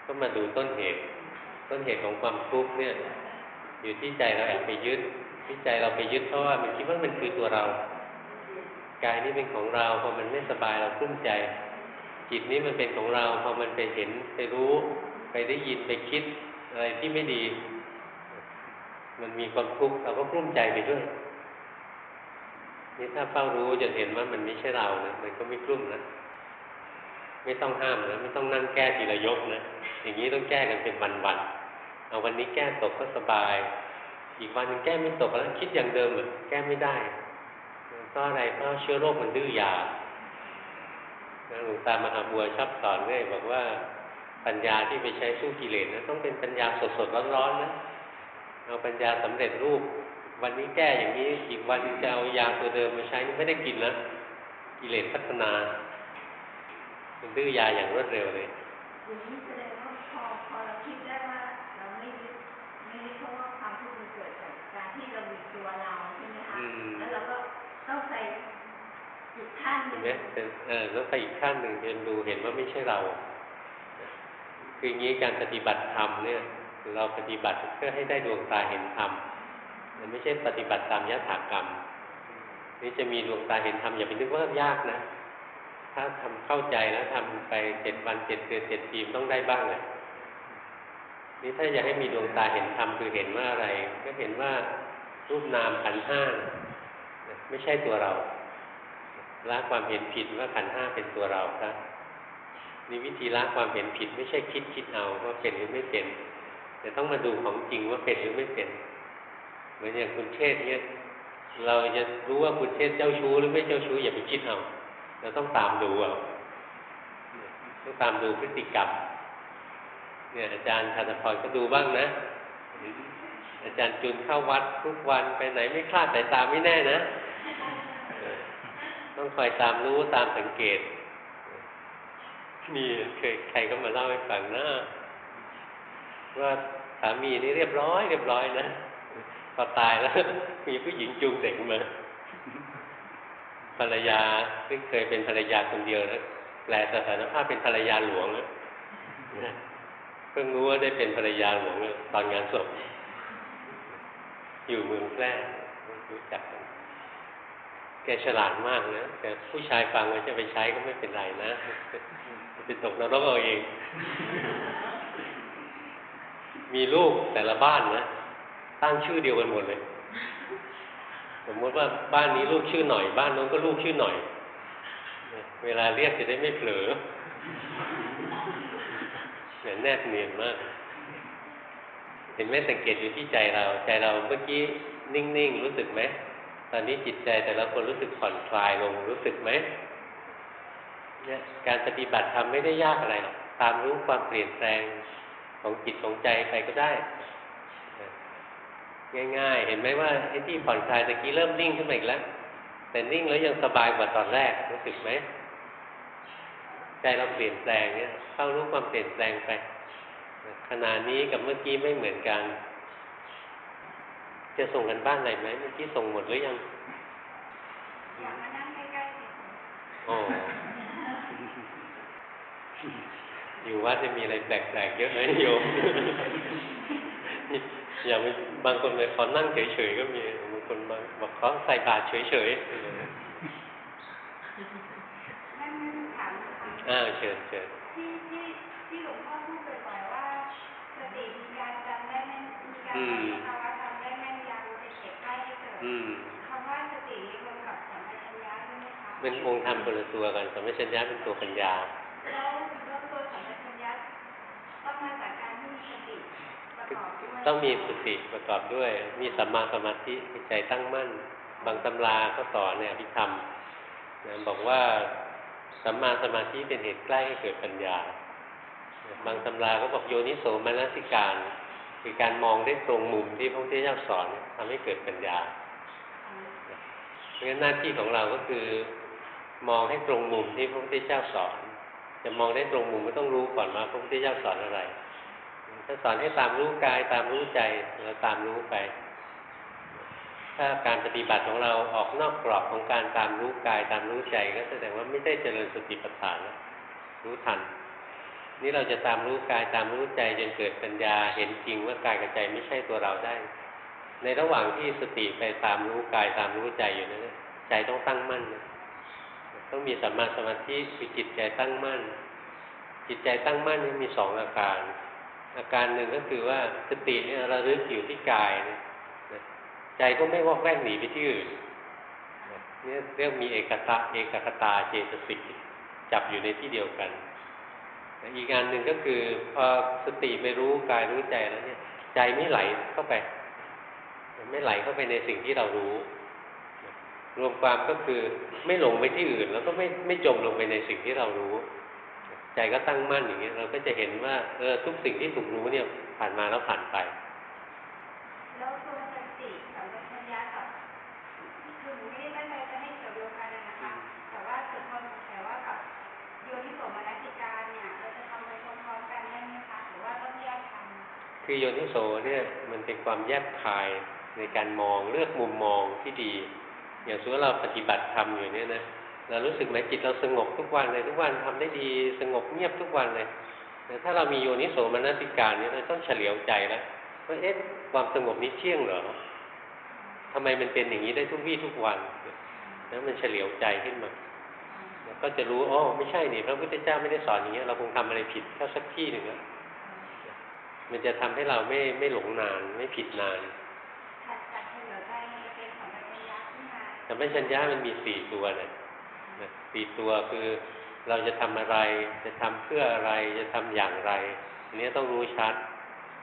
ก็มาดูต้นเหตุ ต้นเหตุของความทุกข์เนี่ย อยู่ที่ใจเราแอบไปยึด ที่ใจเราไปยึดเพราะว่ามันคิดว่ามันคือตัวเรากายนี้เป็นของเราพอมันไม่สบายเรากลุ้มใจ จิตนี้มันเป็นของเราพอมันไปเห็นไปรู้ ไปได้ยินไปคิดอะไรที่ไม่ดี มันมีความทุกข์เราก็กลุ้มใจไปด้วยนี่ถ้าเฝ้ารู้จะเห็นว่ามันไม่ใช่เรานะมันก็ไม่กลุ้มนะไม่ต้องห้ามนะไม่ต้องนั่งแก้ทีละยกนะอย่างนี้ต้องแก้กันเป็นวันๆ เอาวันนี้แก้ตกก็สบาย อีกวันนึงแก้ไม่ตกแล้วคิดอย่างเดิมแก้ไม่ได้เพราะอะไรเพราะเชื้อโรคมันดื้อยาหลวงตามหาบัวชอบสอนเลยบอกว่าปัญญาที่ไปใช้สู้กิเลสนะต้องเป็นปัญญาสดๆร้อนๆนะเอาปัญญาสำเร็จรูป วันนี้แก้อย่างนี้อีกวันจะเอายาตัวเดิมมาใช้ไม่ได้กินแล้วกิเลสพัฒนา มันดื้อยาอย่างรวดเร็วเลยอย่างนี้แสด ไหมเป็นเออแล้วไปอีกขั้นหนึ่งเรียนดูเห็นว่าไม่ใช่เรา คืออย่างนี้การปฏิบัติธรรมเนี่ยเราปฏิบัติเพื่อให้ได้ดวงตาเห็นธรรมมันไม่ใช่ปฏิบัติตามยถากรรม นี่จะมีดวงตาเห็นธรรมอย่าไปนึกว่ายากนะ ถ้าทำเข้าใจแล้วทำไปเจ็ดวันเจ็ดเดือนเจ็ดปีต้องได้บ้างเลยนี่ถ้าอยากให้มีดวงตาเห็นธรรมคือเห็นว่าอะไร ก็เห็นว่ารูปนามขันธ์ห้าไม่ใช่ตัวเรา ละความเห็นผิดว่าขันห้าเป็นตัวเราครับนี่วิธีละความเห็นผิดไม่ใช่คิดคิดเอาว่าเป็นหรือไม่เป็นแต่ต้องมาดูของจริงว่าเป็นหรือไม่เป็น เหมือนอย่างคุณเชษเนี่ยเราจะรู้ว่าคุณเชษเจ้าชู้หรือไม่เจ้าชู้อย่าไปคิดเอาเราต้องตามดูเอาต้องตามดูพฤติกรรม เนี่ย อาจารย์ธนพรก็ดูบ้างนะ อาจารย์จุนเข้าวัดทุกวันไปไหนไม่คลาดสายตาไม่แน่นะ ต้องคอยตามรู้ตามสังเกตนี่เคยใครก็มาเล่าให้ฟังนะว่าสามีนี่เรียบร้อยเรียบร้อยนะพอตายแล้ว มีผู้หญิงจูงเด็กมาภรรยาซึ่งเคยเป็นภรรยาคนเดียวนะแปลสถานภาพเป็นภรรยาหลวงนะเพิ่งรู้ว่าได้เป็นภรรยาหลวงตอนงานศพอยู่เมืองแพร่รู้จัก แกฉลาดมากนะแต่ผู้ชายฟังว่าจะไปใช้ก็ไม่เป็นไรนะไปตกนรกเอาเอง มีลูกแต่ละบ้านนะตั้งชื่อเดียวกันหมดเลย สมมติว่าบ้านนี้ลูกชื่อหน่อย บ้านโน้นก็ลูกชื่อหน่อย เวลาเรียกจะได้ไม่เผลอเนี่ยแนบเนียนมาก เห็นไหมสังเกตอยู่ที่ใจเรา ใจเราเมื่อกี้นิ่งๆรู้สึกไหม ตอนนี้จิตใจแต่ละคนรู้สึกผ่อนคลายลงรู้สึกไหมเนี่ยการปฏิบัติทำไม่ได้ยากอะไรหรอกตามรู้ความเปลี่ยนแปลงของจิตของใจไปก็ได้ ง่าย ๆ เห็นไหมว่าไอ้ที่ผ่อนคลายตะกี้เริ่มนิ่งขึ้นมาอีกแล้ว แต่นิ่งแล้วยังสบายกว่าตอนแรกรู้สึกไหมใจเราเปลี่ยนแปลงเนี่ยเข้ารู้ความเปลี่ยนแปลงไปขณะนี้กับเมื่อกี้ไม่เหมือนกัน จะส่งกันบ้านอะไรไหมเมื่อกี้ส่งหมดหรือยังอยากมานั่งใกล้ๆสิอ๋ออยู่วัดจะมีอะไรแปลกๆเยอะเลยโยมอย่างบางคนเลยขอนั่งเฉยๆก็มีบางคนบางบอกขอใส่บาตรเฉยๆไอ้าวเชิญเชิญที่ที่ที่หลวงพ่อพูดบ่อยๆว่าสติมีการจำได้แม่นมีการ อืมคำว่าสตินี้รวมกับสัมปชัญญะใช่ไหมคะเป็นองค์ธรรมคนละตัวกันสัมปชัญญะเป็นตัวปัญญาแล้วแล้วตัวสัมปชัญญะต้องมาจากการที่มีสติประกอบด้วยต้องมีสติประกอบด้วย มีสัมมาสมาธิมีใจตั้งมั่น บางตำราก็สอนในอภิธรรมนะบอกว่าสัมมาสมาธิเป็นเหตุใกล้ให้เกิดปัญญา บางตำราก็บอกโยนิโสมนสิการ คือการมองได้ตรงมุมที่พระพุทธเจ้าสอนทำให้เกิดปัญญาเพ ราะฉะนั้นหน้าที่ของเราก็คือ มองให้ตรงมุมที่พระพุทธเจ้าสอน จะมองได้ตรงมุมก็ต้องรู้ก่อนว่าพระพุทธเจ้าสอนอะไรถ้าสอนให้ตามรู้กายตามรู้ใจเราตามรู้ไป ถ้าการปฏิบัติของเราออกนอกกรอบของการตามรู้กายตามรู้ใจ ก็แสดงว่าไม่ได้เจริญสติปัฏฐานแล้วรู้ทัน นี่เราจะตามรู้กายตามรู้ใจจนเกิดปัญญาเห็นจริงว่ากายกับใจไม่ใช่ตัวเราได้ ในระหว่างที่สติไปตามรู้กายตามรู้ใจอยู่นั้นนะใจต้องตั้งมั่น ต้องมีสัมมาสมาธิคือจิตใจตั้งมั่น จิตใจตั้งมั่นนี่มีสองอาการ อาการหนึ่งก็คือว่าสติเนี่ยระลึกอยู่ที่กายนะใจก็ไม่วอกแวกหนีไปที่อื่นนะเนี่ยเรียกมีเอกตะเอกคตาเจตสิกจับอยู่ในที่เดียวกัน อีกงานหนึ่งก็คือพอสติไปรู้กายรู้ใจแล้วเนี่ย ใจไม่ไหลเข้าไป ไม่ไหลเข้าไปในสิ่งที่เรารู้ รวมความก็คือไม่หลงไปที่อื่น แล้วก็ไม่ไม่จมลงไปในสิ่งที่เรารู้ ใจก็ตั้งมั่นอย่างเงี้ย เราก็จะเห็นว่าเออทุกสิ่งที่ถูกรู้เนี่ยผ่านมาแล้วผ่านไปแล้วตัวสติสัมปชัญญะกับคือหนูไม่ได้ตั้งใจจะให้เกี่ยวโยงกันนะนะคะ แต่ว่าเกิดความสงสัยว่ากับโยนิโสมนสิการเนี่ยเราจะทำไปพร้อมๆกันได้ไหมคะหรือว่าต้องแยกทำคือโยนิโสเนี่ยมันเป็นความแยบคาย ในการมองเลือกมุมมองที่ดี อย่างสมมติเราปฏิบัติธรรมอยู่เนี่ยนะเรารู้สึกไหมจิตเราสงบทุกวันเลยทุกวันทำได้ดีสงบเงียบทุกวันเลยแต่ถ้าเรามีโยนิโสมนสิการเนี่ยเราต้องเฉลียวใจแล้วว่าเอ๊ะความสงบนี้เที่ยงเหรอทำไมมันเป็นอย่างนี้ได้ทุกวี่ทุกวันแล้วมันเฉลียวใจขึ้นมาแล้วก็จะรู้อ๋อไม่ใช่นี่พระพุทธเจ้าไม่ได้สอนอย่างเงี้ยเราคงทำอะไรผิดแค่สักที่หนึ่งอะมันจะทำให้เราไม่ไม่หลงนานไม่ผิดนาน ถัดจากเฉลียวใจเป็นสัมปชัญญะ ขึ้นมาแต่ไม่ชัญญามันมีสี่ตัวนะนะสี่ตัวคือเราจะทำอะไร จะทำเพื่ออะไร จะทำอย่างไร อันนี้ต้องรู้ชัด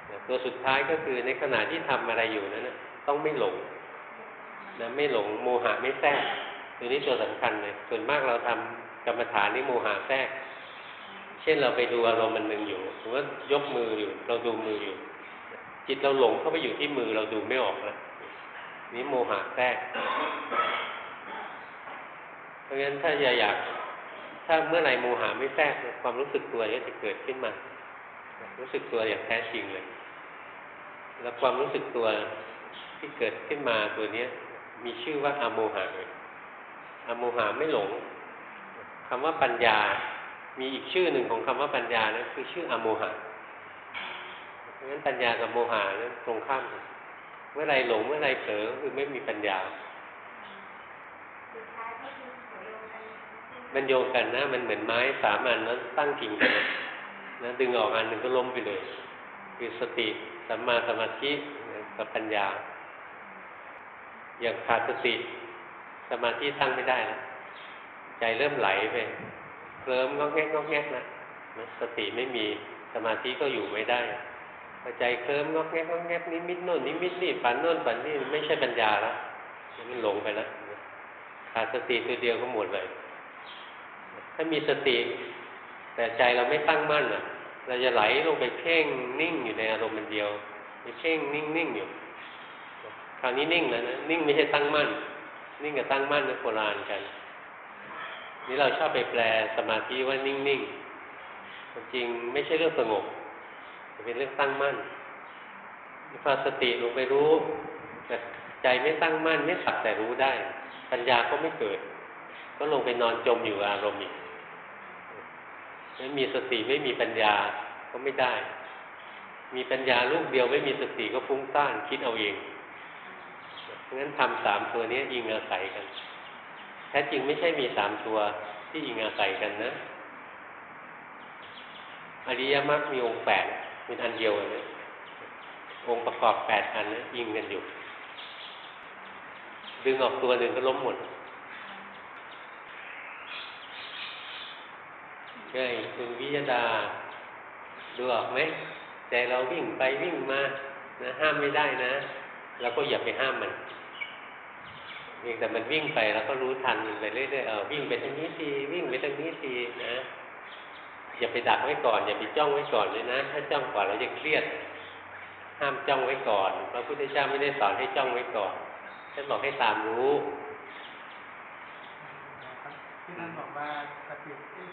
นะตัวสุดท้ายก็คือในขณะที่ทำอะไรอยู่นั้นนะต้องไม่หลงนะไม่หลงโมหะไม่แทรกตัวนี้ตัวสำคัญเลยส่วนมากเราทำกรรมฐานนี่โมหะแทรก เช่นเราไปดูอารมณ์มันหนึ่งอยู่สมมติว่ายกมืออยู่ เราดูมืออยู่ จิตเราหลงเข้าไปอยู่ที่มือเราดูไม่ออกแล้ว นี่โมหะแทรกเพราะงั้นถ้าอยากอยาก ถ้าเมื่อไหร่โมหะไม่แทรกความรู้สึกตัวก็จะเกิดขึ้นมา รู้สึกตัวอย่างแท้จริงเลย แล้วความรู้สึกตัวที่เกิดขึ้นมาตัวเนี้ย มีชื่อว่าอโมหะเลยอโมหะไม่หลงคำว่าปัญญา มีอีกชื่อหนึ่งของคำว่าปัญญานะคือชื่ออโมหะเพราะฉะนั้นปัญญากับโมหะนั้นตรงข้ามกัน เมื่อไรหลงเมื่อไรเผลอคือไม่มีปัญญาสุดท้ายก็คือโสโยงกันมันโยงกันนะ มันเหมือนไม้สามอันแล้วตั้งกิ่งกันนะดึงออกอันหนึ่งก็ล้มไปเลยคือสติสัมมาสมาธิกับปัญญา อย่างขาดสติสมาธิตั้งไม่ได้แล้วใจเริ่มไหลไปเคลิ้มงอกแงกงอกแงกนะนะสติไม่มีสมาธิก็อยู่ไม่ได้ พอใจเคลิ้มงอกแงกงอกแงกนิมิตโน่นนิมิตนี่ฝันโน่นฝันนี่ไม่ใช่ปัญญาแล้วมันหลงไปแล้วขาดสติตัวเดียวก็หมดเลย ถ้ามีสติ แต่ใจเราไม่ตั้งมั่นอะ เราจะไหลลงไปเพ่งนิ่งอยู่ในอารมณ์มันเดียวไปเพ่งนิ่งนิ่งอยู่คราวนี้นิ่งแล้วนะนิ่งไม่ใช่ตั้งมั่น นิ่งกับตั้งมั่นนะโบราณกันนี่เราชอบไปแปลสมาธิว่านิ่งนิ่งจริงไม่ใช่เรื่องสงบ เป็นเรื่องตั้งมั่นพอสติลงไปรู้แต่ใจไม่ตั้งมั่นไม่สักแต่รู้ได้ ปัญญาก็ไม่เกิด ก็ลงไปนอนจมอยู่อารมณ์อีกไม่มีสติไม่มีปัญญาก็ไม่ได้ มีปัญญาลูกเดียวไม่มีสติก็ฟุ้งซ่านคิดเอาเองเพราะฉะนั้นทำสามตัวนี้อิงอาศัยกันแท้จริงไม่ใช่มีสามตัวที่อิงอาศัยกันนะอริยมรรคมีองค์แปด เป็นอันเดียวเลยองค์ประกอบแปดอันนะยิงกันอยู่ ดึงออกตัวหนึ่งก็ล้มหมดใช่คุณวิยดา ดูออกไหมใจเราวิ่งไปวิ่งมานะห้ามไม่ได้นะเราก็อย่าไปห้ามมันเพียงแต่มันวิ่งไปแล้วก็รู้ทันมันไปเรื่อยๆเออวิ่งไปทางนี้ทีวิ่งไปทางนี้ทีนะ อย่าไปดักไว้ก่อน อย่าไปจ้องไว้ก่อนเลยนะ ถ้าจ้องก่อนเราจะเครียด ห้ามจ้องไว้ก่อนพระพุทธเจ้าไม่ได้สอนให้จ้องไว้ก่อนท่านบอกให้ตามรู้ที่ท่านบอกว่าสติที่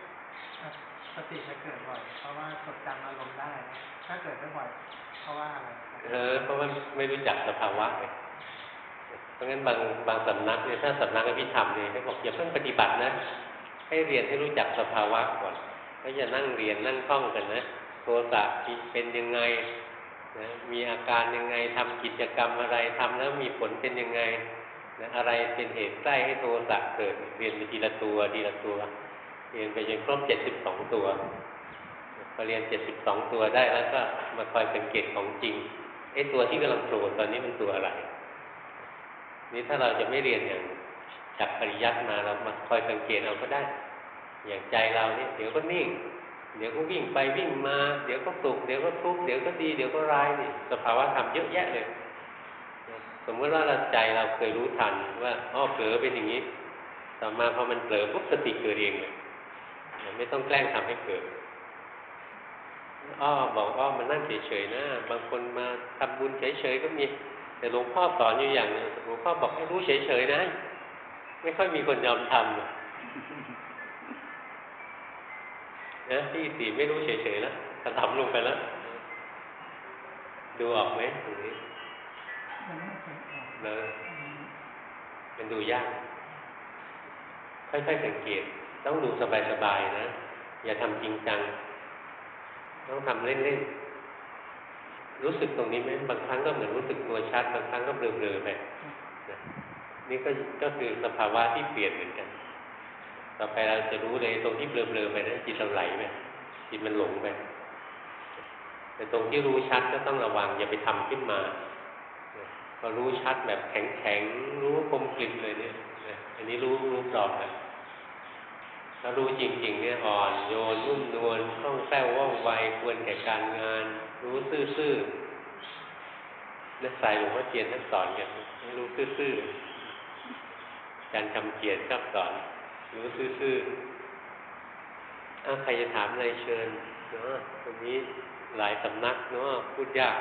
สติจะเกิดบ่อย เพราะว่าจดจำอารมณ์ได้ ถ้าเกิดไม่บ่อยเพราะว่าอะไรครับเออเพราะว่าไม่รู้จักสภาวะเลยเพราะงั้นบางบางสำนักเนี่ยถ้าสำนักอภิธรรมเนี่ยเขาบอกอย่าเพิ่งปฏิบัตินะให้เรียนให้รู้จักสภาวะก่อน ก็จะนั่งเรียนนั่งท่องกันนะโทสะเป็นยังไงนะมีอาการยังไงทำกิจกรรมอะไรทำแล้วมีผลเป็นยังไงนะอะไรเป็นเหตุใกล้ให้โทสะเกิดเรียนไปทีละตัวทีละตัว เรียนไปจนครบเจ็ดสิบสองตัวพอเรียนเจ็ดสิบสองตัวได้แล้วก็มาคอยสังเกตของจริงไอ้ตัวที่กำลังโผล่ตอนนี้มันตัวอะไร นี่ถ้าเราจะไม่เรียนอย่างจากปริยัติมาเรามาคอยสังเกตเอาก็ได้ อย่างใจเราเนี่ยเดี๋ยวก็นิ่ง เดี๋ยวก็วิ่งไปวิ่งมา เดี๋ยวก็สุขเดี๋ยวก็ทุกข์เดี๋ยวก็ดีเดี๋ยวก็ร้ายนี่สภาวะธรรมเยอะแยะเลย สมมติว่าเราใจเราเคยรู้ทันว่าอ้อเผลอเป็นอย่างนี้ ต่อมาพอมันเผลอปุ๊บสติเกิดเองเลยไม่ต้องแกล้งทำให้เกิดอ้อบอกอ้อมันนั่งเฉยๆนะ บางคนมาทำบุญเฉยๆก็มี แต่หลวงพ่อสอนอยู่อย่างหนึงหลวงพ่อบอกให้รู้เฉยๆนะ ไม่ค่อยมีคนยอมทำ นะที่สี่ไม่รู้เฉยๆแล้วกระทำลงไปแล้ว ดูออกไหมตรงนี้มันไม่เคยออกเลยมันดูยาก ค่อยๆสังเกต ต้องดูสบายๆนะ อย่าทำจริงจัง ต้องทำเล่นๆ รู้สึกตรงนี้ไหมบางครั้งก็เหมือนรู้สึกตัวชัด บางครั้งก็เบลอๆไปนะนี่ก็ก็คือสภาวะที่เปลี่ยนเหมือนกัน ต่อไปเราจะรู้เลยตรงที่เบลอๆไปนะจิตเราไหลไปจิตมันหลงไปแต่ตรงที่รู้ชัดก็ต้องระวังอย่าไปทำขึ้นมาพอรู้ชัดแบบแข็งๆรู้คมกริบเลยเนี่ยอันนี้รู้รู้ปลอบนะถ้ารู้จริง ๆ เนี่ยอ่อนโยนนุ่มนวลคล่องแคล่วว่องไวควรแก่การงาน รู้ซื่อๆนักสายหลวงพ่อเทียนท่านสอนกันให้รู้ซื่อๆอารย์คำเกียรติชอบสอน รู้ซื่อๆอ้าวใครจะถามอะไรเชิญเนาะตรงนี้หลายสำนักเนาะพูดยาก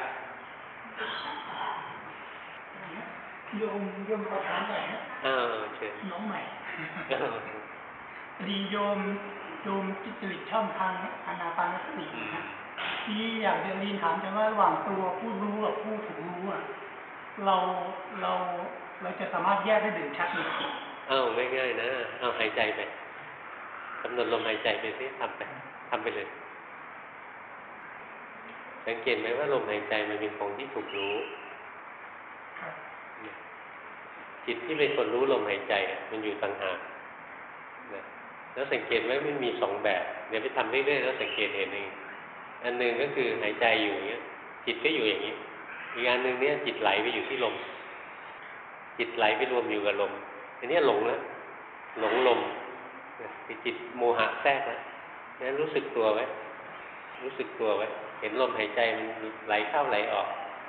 โยมโยมประธานหน่อยนะอ้าวเชิญน้องใหม่พอดีโยมโยมจิตวิตช่องทางอานาปานสตินะฮะที่อยากจะเรียนถามแต่ว่าระหว่างตัวผู้รู้กับผู้ถูกรู้อะเราเราเราจะสามารถแยกได้เด่นชัดเลยเอ้าง่ายๆนะเอาหายใจไปกำหนดลมหายใจไปสิทำไปทำไปเลย สังเกตไหมว่าลมหายใจมันเป็นของที่ถูกรู้ จิตที่เป็นคนรู้ลมหายใจ มันอยู่ต่างหากแล้วสังเกตไหมมันมีสองแบบ เดี๋ยวไปทำเรื่อยๆแล้วสังเกตเห็นเองอันหนึ่งก็คือหายใจอยู่อย่างเงี้ย จิตก็อยู่อย่างนี้ อีกอันหนึ่งเนี่ยจิตไหลไปอยู่ที่ลม จิตไหลไปรวมอยู่กับลม อันนี้หลงแล้วหลงลมนะคือจิตโมหะแทรกแล้วนั้นรู้สึกตัวไว้ รู้สึกตัวไว้ เห็นลมหายใจมันไหลเข้าไหลออก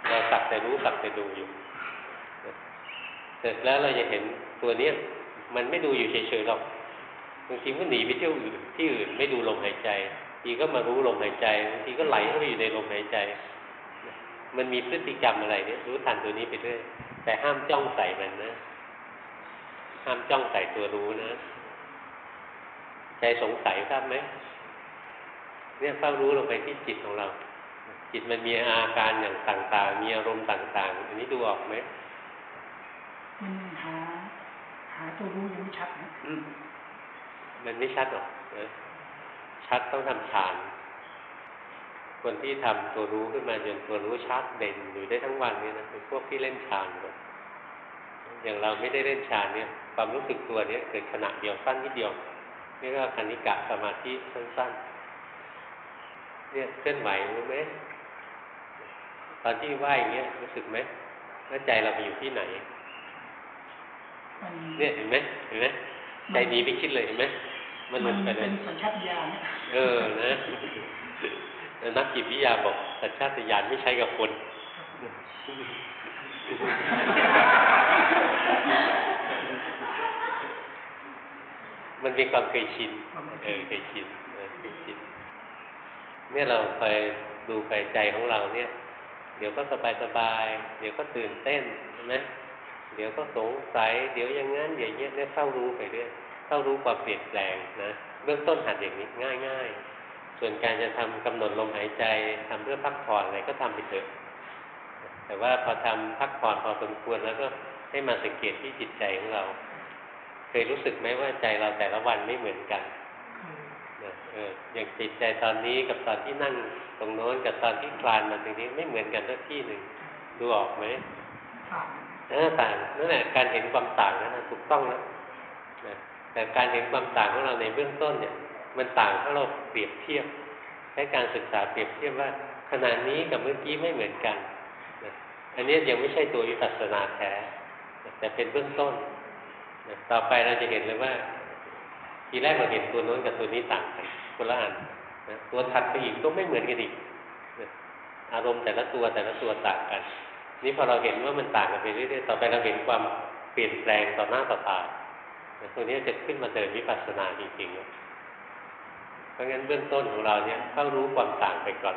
เราสักแต่รู้สักแต่ดูอยู่เสร็จแล้วเราจะเห็นตัวเนี้ยมันไม่ดูอยู่เฉยๆหรอกบางทีก็หนีไปเที่ยวอื่นที่อื่นไม่ดูลมหายใจทีก็มารู้ลมหายใจบางทีก็ไหลเข้าไปอยู่ในลมหายใจ มันมีพฤติกรรมอะไรเนี่ยรู้ทันตัวนี้ไปเรื่อยแต่ห้ามจ้องใส่มันนะ ห้ามจ้องใส่ตัวรู้นะใจสงสัยทราบไหมเนี่ยเฝ้ารู้ลงไปที่จิตของเรา จิตมันมีอาการอย่างต่างๆ มีอารมณ์ต่าง ๆ อันนี้ดูออกไหมมันหาหาตัวรู้ยังไม่ชัดนะอืมมันไม่ชัดหรอกนะชัดต้องทำฌาน คนที่ทำตัวรู้ขึ้นมาจนตัวรู้ชัดเด่นอยู่ได้ทั้งวันเนี่ยนะเป็นพวกที่เล่นฌานก่อน อย่างเราไม่ได้เล่นฌานเนี่ยความรู้สึกตัวเนี่ยเกิดขณะเดียวสั้นนิดเดียวนี่ก็คณิกะสมาธิสั้นๆเนี่ยเคลื่อนไหวรู้ไหมตอนที่ไหวอย่างเงี้ยรู้สึกไหมว่าใจเราไปอยู่ที่ไหนมันเนี่ยเห็นไหมเห็นไหมใจหนีไปคิดเลยเห็นไหมมันหลุดไปเลเป็ยนสัญชาตญาณเนี่ยเออนะแต่นักจิตวิทยาบอกสัญชาตญาณไม่ใช้กับคน มันเป็นความเคยชิน เออเคยชินเออเคยชิน เนี่ยเราไปดูไปใจของเราเนี่ย เดี๋ยวก็สบายสบายๆเดี๋ยวก็ตื่นเต้นใช่ไหมเดี๋ยวก็สงสัย เดี๋ยวอย่างงั้นอย่างเงี้ยเนี่ยเข้ารู้ไปเรื่อยเข้ารู้ความเปลี่ยนแปลงนะเบื้องต้นหัดอย่างนี้ง่ายง่ายๆส่วนการจะทำกำหนดลมหายใจทำเพื่อพักผ่อนอะไรก็ทำไปเถอะ แต่ว่าพอทำพักผ่อนพอสมควรแล้วก็ให้มาสังเกตที่จิตใจของเรา เคยรู้สึกไหมว่าใจเราแต่ละวันไม่เหมือนกันนะเอออย่างจิตใจตอนนี้กับตอนที่นั่งตรงโน้นกับตอนที่คลานมาตรงนี้ไม่เหมือนกันสักที่หนึ่งดูออกไหมค่ะเออต่างนั่นแหละการเห็นความต่างนั้นนะถูกต้องแล้วนะแต่การเห็นความต่างของเราในเบื้องต้นเนี่ย มันต่างเพราะเราเปรียบเทียบใช้การศึกษาเปรียบเทียบว่าขณะนี้กับเมื่อกี้ไม่เหมือนกันนะ อันนี้ยังไม่ใช่ตัววิปัสสนาแท้แต่เป็นเบื้องต้น ต่อไปเราจะเห็นเลยว่า ทีแรกเราเห็นตัวโน้นกับตัวนี้ต่างกันคนละอันตัวถัดไปอีกก็ไม่เหมือนกันอีกอารมณ์แต่ละตัวแต่ละตัวต่างกัน นี่พอเราเห็นว่ามันต่างกันไปเรื่อยๆต่อไปเราเห็นความเปลี่ยนแปลงต่อหน้าต่อตาตัวนี้จะขึ้นมาเดินวิปัสสนาจริงๆเพราะงั้นเบื้องต้นของเราเนี่ยเข้ารู้ความต่างไปก่อน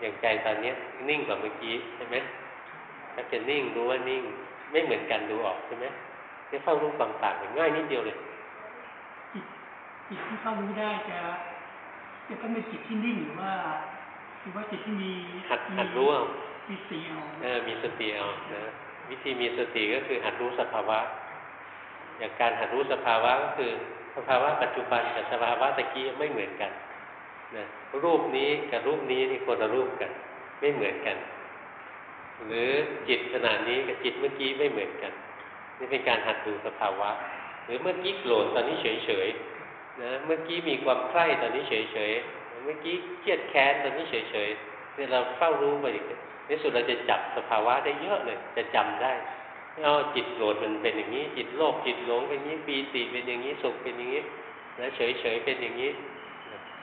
อย่างใจตอนเนี้ยนิ่งกว่าเมื่อกี้ใช่ไหมถ้าจะนิ่งรู้ว่านิ่ง ไม่เหมือนกันดูออกใช่ไหมนี่เข้ารู้ความต่างกันง่ายนิดเดียวเลยจิตจิตที่เข้ารู้ได้จะจะต้องเป็นจิตที่นิ่งหรือว่าหรือว่าจิตที่มีหัดหัดรู้เอามีสีเอาเออมีสติเอานะวิธีมีสติก็คือหัดรู้สภาวะ อย่างการหัดรู้สภาวะก็คือสภาวะปัจจุบันกับสภาวะตะกี้ไม่เหมือนกัน นะรูปนี้กับรูปนี้นี่คนละรูปกัน ไม่เหมือนกัน หรือจิตขนาดนี้กับจิตเมื่อกี้ไม่เหมือนกัน นี่เป็นการหัดดูสภาวะ หรือเมื่อกี้โกรธตอนนี้เฉยๆนะเมื่อกี้มีความใคร่ตอนนี้เฉยๆเมื่อกี้เครียดแค้นตอนนี้เฉยๆเนี่ยเราเฝ้ารู้ไปอีกในสุดเราจะจับสภาวะได้เยอะเลย จะจำได้เอาจิตโกรธมันเป็นอย่างนี้ จิตโลภจิตหลงเป็นอย่างนี้ปีติเป็นอย่างนี้สุขเป็นอย่างนี้นะเฉยๆเป็นอย่างนี้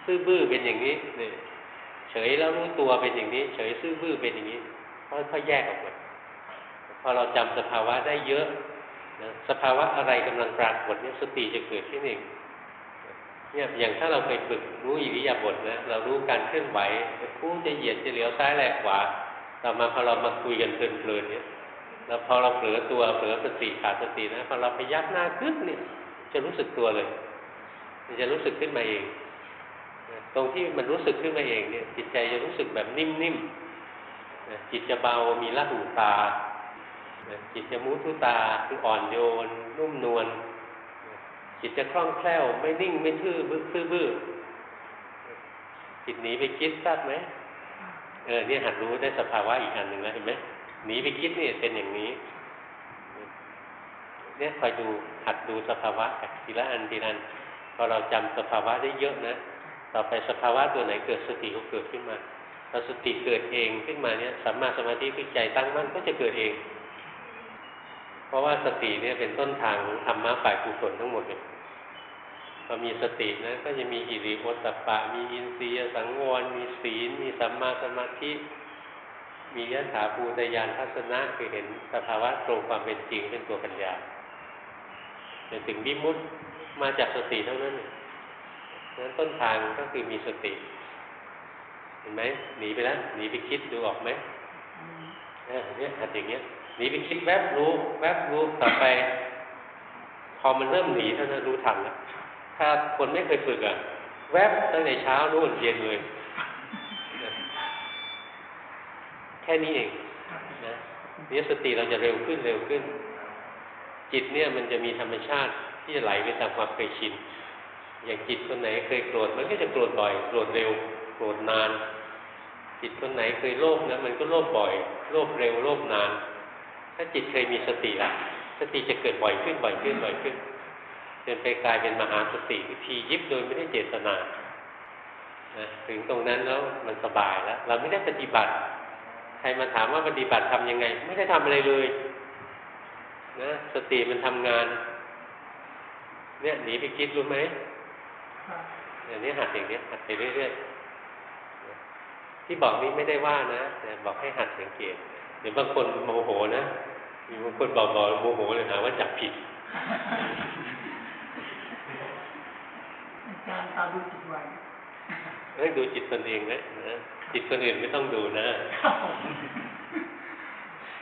ซื่อบื้อเป็นอย่างนี้เนี่ยเฉยแล้วรู้ตัวเป็นอย่างนี้ เฉยซื่อบื้อเป็นอย่างนี้ค่อยๆแยกออกมาพอเราจำสภาวะได้เยอะนะสภาวะอะไรกำลังปรากฏเนี่ยสติจะเกิดขึ้นเองเนี่ยอย่างถ้าเราเคยฝึกรู้อิริยาบถนะเรารู้การเคลื่อนไหวจะคู่จะเหยียดจะเหลียวซ้ายแลกขวาต่อมาพอเรามาคุยกันเพลินๆเนี่ยแล้วพอเราเผลอตัวเผลอสติขาดสตินะพอเราไปยักหน้าขึ้นเนี่ย จะรู้สึกตัวเลย มันจะรู้สึกขึ้นมาเอง ตรงที่มันรู้สึกขึ้นมาเองเนี่ย จิตใจจะรู้สึกแบบนิ่มๆนะจิตจะเบามีละหูตา จิตจะมุทุตาคืออ่อนโยน นุ่มนวลจิตจะคล่องแคล่ว ไม่นิ่งไม่ทื่อบึ้อซื่อบื้อจิตหนีไปคิดทราบไหมเออเนี่ยหัดรู้ได้สภาวะอีกอันหนึ่งแล้วเห็นไหมหนีไปคิดเนี่ยเป็นอย่างนี้เนี่ยคอยดูหัดดูสภาวะทีละอันทีละอันพอเราจำสภาวะได้เยอะนะ ต่อไปสภาวะตัวไหนเกิดสติก็เกิดขึ้นมาพอสติเกิดเองขึ้นมาเนี่ยสัมมาสมาธิคือใจตั้งมั่นก็จะเกิดเอง เพราะว่าสติเนี่ยเป็นต้นทางธรรมะฝ่ายกุศลทั้งหมดเลยพอมีสตินะก็จะมีอิริโอตปปะมีอินทรียสังวร มีศีล มีสัมมาสมาธิ มียถาภูตยานทัศนะคือเห็นสภาวะตรงความเป็นจริงเป็นตัวปัญญาจนถึงวิมุตติมาจากสติเท่านั้น นั้นต้นทางก็คือมีสติ เห็นไหมหนีไปแล้วหนีไปคิดดูออกไหมเออเนี่ยหัดอย่างเงี้ยหนีไปคิดแวบรู้ แวบรู้ต่อไป พอมันเริ่มหนีเท่านั้นรู้ทันแล้วถ้าคนไม่เคยฝึกอะ แวบตั้งแต่เช้านู่นเย็นเลย แค่นี้เองนะนี่สติเราจะเร็วขึ้นเร็วขึ้น จิตเนี่ยมันจะมีธรรมชาติที่จะไหลไปตามความเคยชิน อย่างจิตคนไหนเคยโกรธมันก็จะโกรธบ่อย โกรธเร็ว โกรธนาน จิตคนไหนเคยโลภนะมันก็โลภบ่อย โลภเร็วโลภนาน ถ้าจิตเคยมีสติละสติจะเกิดบ่อยขึ้นบ่อยขึ้นบ่อยขึ้นจนไปกลายเป็นมหาสติวิธียิบโดยไม่ได้เจตนานะถึงตรงนั้นแล้วมันสบายแล้ว เราไม่ได้ปฏิบัติ ใครมาถามว่าปฏิบัติทำยังไง ไม่ได้ทำอะไรเลยนะสติมันทำงาน เนี่ยหนีไปคิดรู้ไหม อย่างนี้หัดอย่างนี้หัดไปเรื่อยๆที่บอกนี้ไม่ได้ว่านะแต่บอกให้หัดสังเกตเดี๋ยวบางคนโมโหนะมีบางคนบอกบอกโมโหเลยหาว่าจับผิดอาจารย์ตามดูจิตไว้เฮ้ยดูจิตตนเองนะนะจิตคนอื่นไม่ต้องดูนะครับผม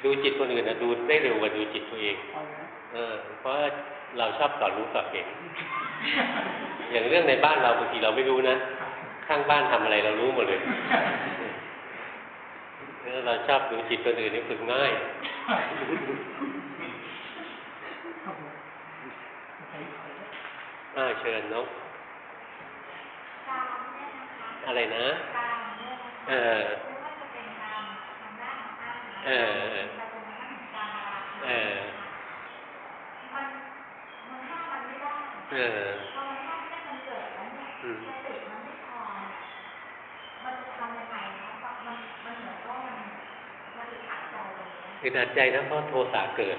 ดูจิตคนอื่นนะดูได้เร็วกว่าดูจิตตัวเองเอาละเออ เพราะเราชอบสอนรู้สอนเห็นอย่างเรื่องในบ้านเราบางทีเราไม่รู้นะ ข้างบ้านทำอะไรเรารู้หมดเลยเออเราชอบดูจิตคนอื่นนี่ฝึกง่ายครับผมไปขออ่าเชิญนกกามเนี่ยนะคะอะไรนะกามเนี่ยนะคะเออ เออแต่ตรงนั้นถึงกามราคะเออเอออืมสติมันไม่พอมันจะทำยังไงคะเพราะมันมันเหมือนว่ามันมันอึดใจนะเพราะโทสะเกิด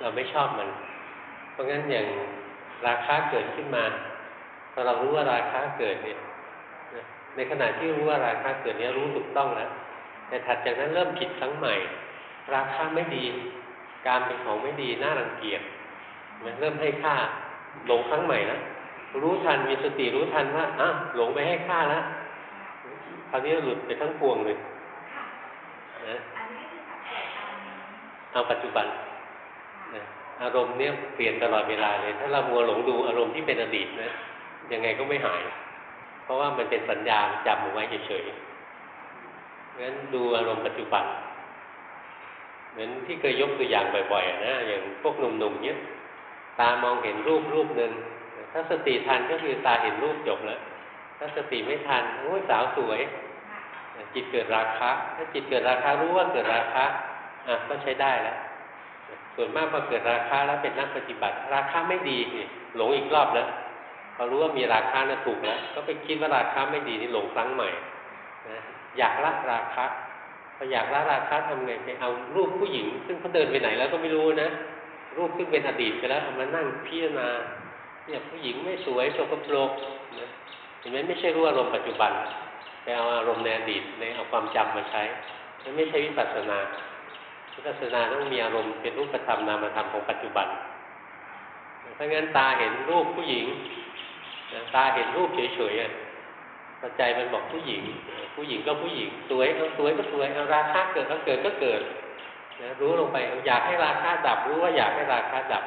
เราไม่ชอบมัน เพราะงั้นอย่างราคะเกิดขึ้นมาพอเรารู้ว่าราคะเกิดเนี่ยในขณะที่รู้ว่าราคะเกิดเนี่ยรู้ถูกต้องแล้ว แต่ถัดจากนั้นเริ่มผิดครั้งใหม่ ราคะไม่ดี การเป็นของไม่ดีน่ารังเกียจมันเริ่มให้ค่าหลงครั้งใหม่แล้วรู้ทันมีสติรู้ทันว่าอ้าวหลงไปให้ค่าแล้วคราวนี้หลุดไปทั้งปวงเลยนะอันนี้คือสังเกตตามนี้เอาปัจจุบันนะอารมณ์เนี่ยเปลี่ยนตลอดเวลาเลย ถ้าเรามัวหลงดูอารมณ์ที่เป็นอดีตนะยังไงก็ไม่หาย เพราะว่ามันเป็นสัญญาจำเอาไว้เฉยๆ งั้นดูอารมณ์ปัจจุบัน เหมือนที่เคยยกตัวอย่างบ่อยๆนะอย่างพวกหนุ่มๆเนี้ยตามองเห็นรูปรูปหนึ่งถ้าสติทันก็คือตาเห็นรูปจบแล้วถ้าสติไม่ทันโอ้สาวสวย จิตเกิดราคะ ถ้าจิตเกิดราคะรู้ว่าเกิดราคะอะก็ใช้ได้แล้วส่วนมากพอเกิดราคะแล้วเป็นนักปฏิบัติ ราคะไม่ดีนี่หลงอีกรอบแล้วพอรู้ว่ามีราคะนะถูกแล้วก็ไปคิดว่าราคะไม่ดีนี่หลงครั้งใหม่ อยากละราคะพออยากละราคะทำไงไปเอารูปผู้หญิง ซึ่งเขาเดินไปไหนแล้วก็ไม่รู้นะ รูปซึ่งเป็นอดีตไปแล้วเอามานั่งพิจารณาเนี่ยผู้หญิงไม่สวยโสกปรกนะเห็นไหมไม่ใช่รู้อารมณ์ปัจจุบันไปเอาอารมณ์ในอดีตในเอาความจำมาใช้นั่นไม่ใช่วิปัสสนาวิปัสสนาต้องมีอารมณ์เป็นรูปธรรมนามธรรมของปัจจุบันเพราะงั้นตาเห็นรูปผู้หญิงตาเห็นรูปเฉยๆ อะปัจจัยมันบอกผู้หญิง ผู้หญิงก็ผู้หญิงสวยเอาสวยก็สวยเอาราคาเกิดก็เกิดก็เกิดนะรู้ลงไปอยากให้ราคาดับ รู้ว่าอยากให้ราคาดับ